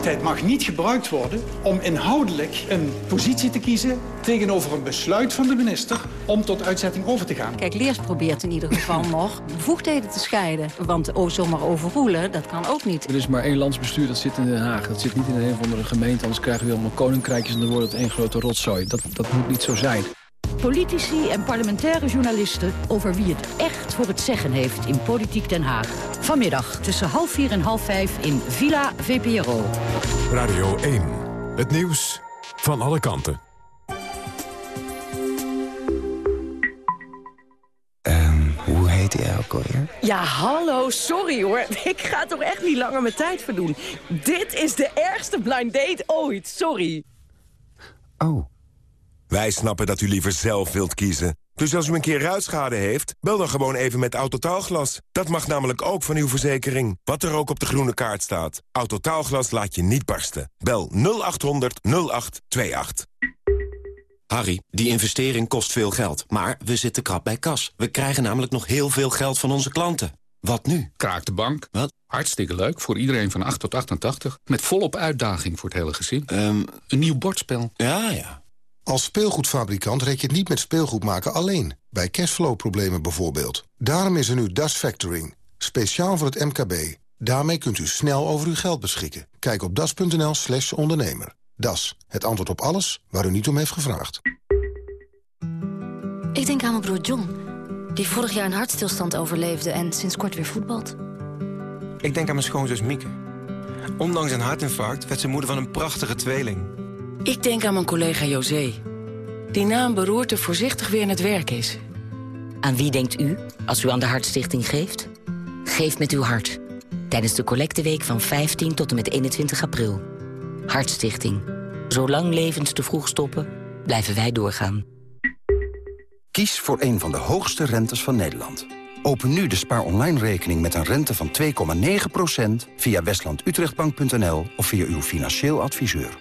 Bevoegdheid mag niet gebruikt worden om inhoudelijk een positie te kiezen tegenover een besluit van de minister om tot uitzetting over te gaan. Kijk, Leers probeert in ieder geval (clears throat) nog bevoegdheden te scheiden. Want oh, zomaar overroelen, dat kan ook niet. Er is maar één landsbestuur, dat zit in Den Haag. Dat zit niet in een of andere gemeente, anders krijgen we allemaal koninkrijkjes en dan wordt het één grote rotzooi. Dat, dat moet niet zo zijn. Politici en parlementaire journalisten over wie het echt voor het zeggen heeft in Politiek Den Haag. Vanmiddag tussen half vier en half vijf in Villa VPRO. Radio 1. Het nieuws van alle kanten. Hoe heet hij ook alweer? Ja, hallo, sorry hoor. (laughs) Ik ga toch echt niet langer mijn tijd verdoen. Dit is de ergste blind date ooit, sorry. Oh. Wij snappen dat u liever zelf wilt kiezen. Dus als u een keer ruitschade heeft, bel dan gewoon even met Autotaalglas. Dat mag namelijk ook van uw verzekering. Wat er ook op de groene kaart staat. Autotaalglas laat je niet barsten. Bel 0800 0828. Harry, die investering kost veel geld. Maar we zitten krap bij kas. We krijgen namelijk nog heel veel geld van onze klanten. Wat nu? Kraak de bank. Wat? Hartstikke leuk, voor iedereen van 8 tot 88. Met volop uitdaging voor het hele gezin. Um, een nieuw bordspel. Ja, ja. Als speelgoedfabrikant rek je het niet met speelgoed maken alleen. Bij cashflow-problemen bijvoorbeeld. Daarom is er nu Das Factoring. Speciaal voor het MKB. Daarmee kunt u snel over uw geld beschikken. Kijk op das.nl slash ondernemer. Das, het antwoord op alles waar u niet om heeft gevraagd. Ik denk aan mijn broer John, die vorig jaar een hartstilstand overleefde... en sinds kort weer voetbalt. Ik denk aan mijn schoonzus Mieke. Ondanks een hartinfarct werd ze moeder van een prachtige tweeling. Ik denk aan mijn collega José, die na een beroerte voorzichtig weer in het werk is. Aan wie denkt u als u aan de Hartstichting geeft? Geef met uw hart. Tijdens de collecteweek van 15 tot en met 21 april. Hartstichting. Zolang levens te vroeg stoppen, blijven wij doorgaan. Kies voor een van de hoogste rentes van Nederland. Open nu de spaar online rekening met een rente van 2,9% via westlandutrechtbank.nl of via uw financieel adviseur.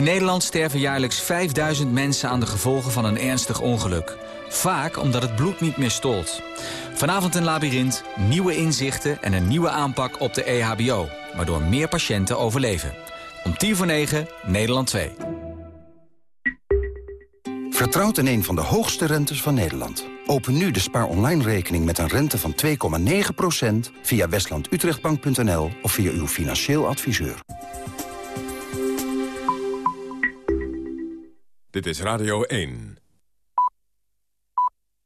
In Nederland sterven jaarlijks 5000 mensen aan de gevolgen van een ernstig ongeluk. Vaak omdat het bloed niet meer stolt. Vanavond een labyrint, nieuwe inzichten en een nieuwe aanpak op de EHBO. Waardoor meer patiënten overleven. Om tien voor negen, Nederland 2. Vertrouwt in een van de hoogste rentes van Nederland. Open nu de spaar online rekening met een rente van 2,9% via westlandutrechtbank.nl of via uw financieel adviseur. Dit is Radio 1.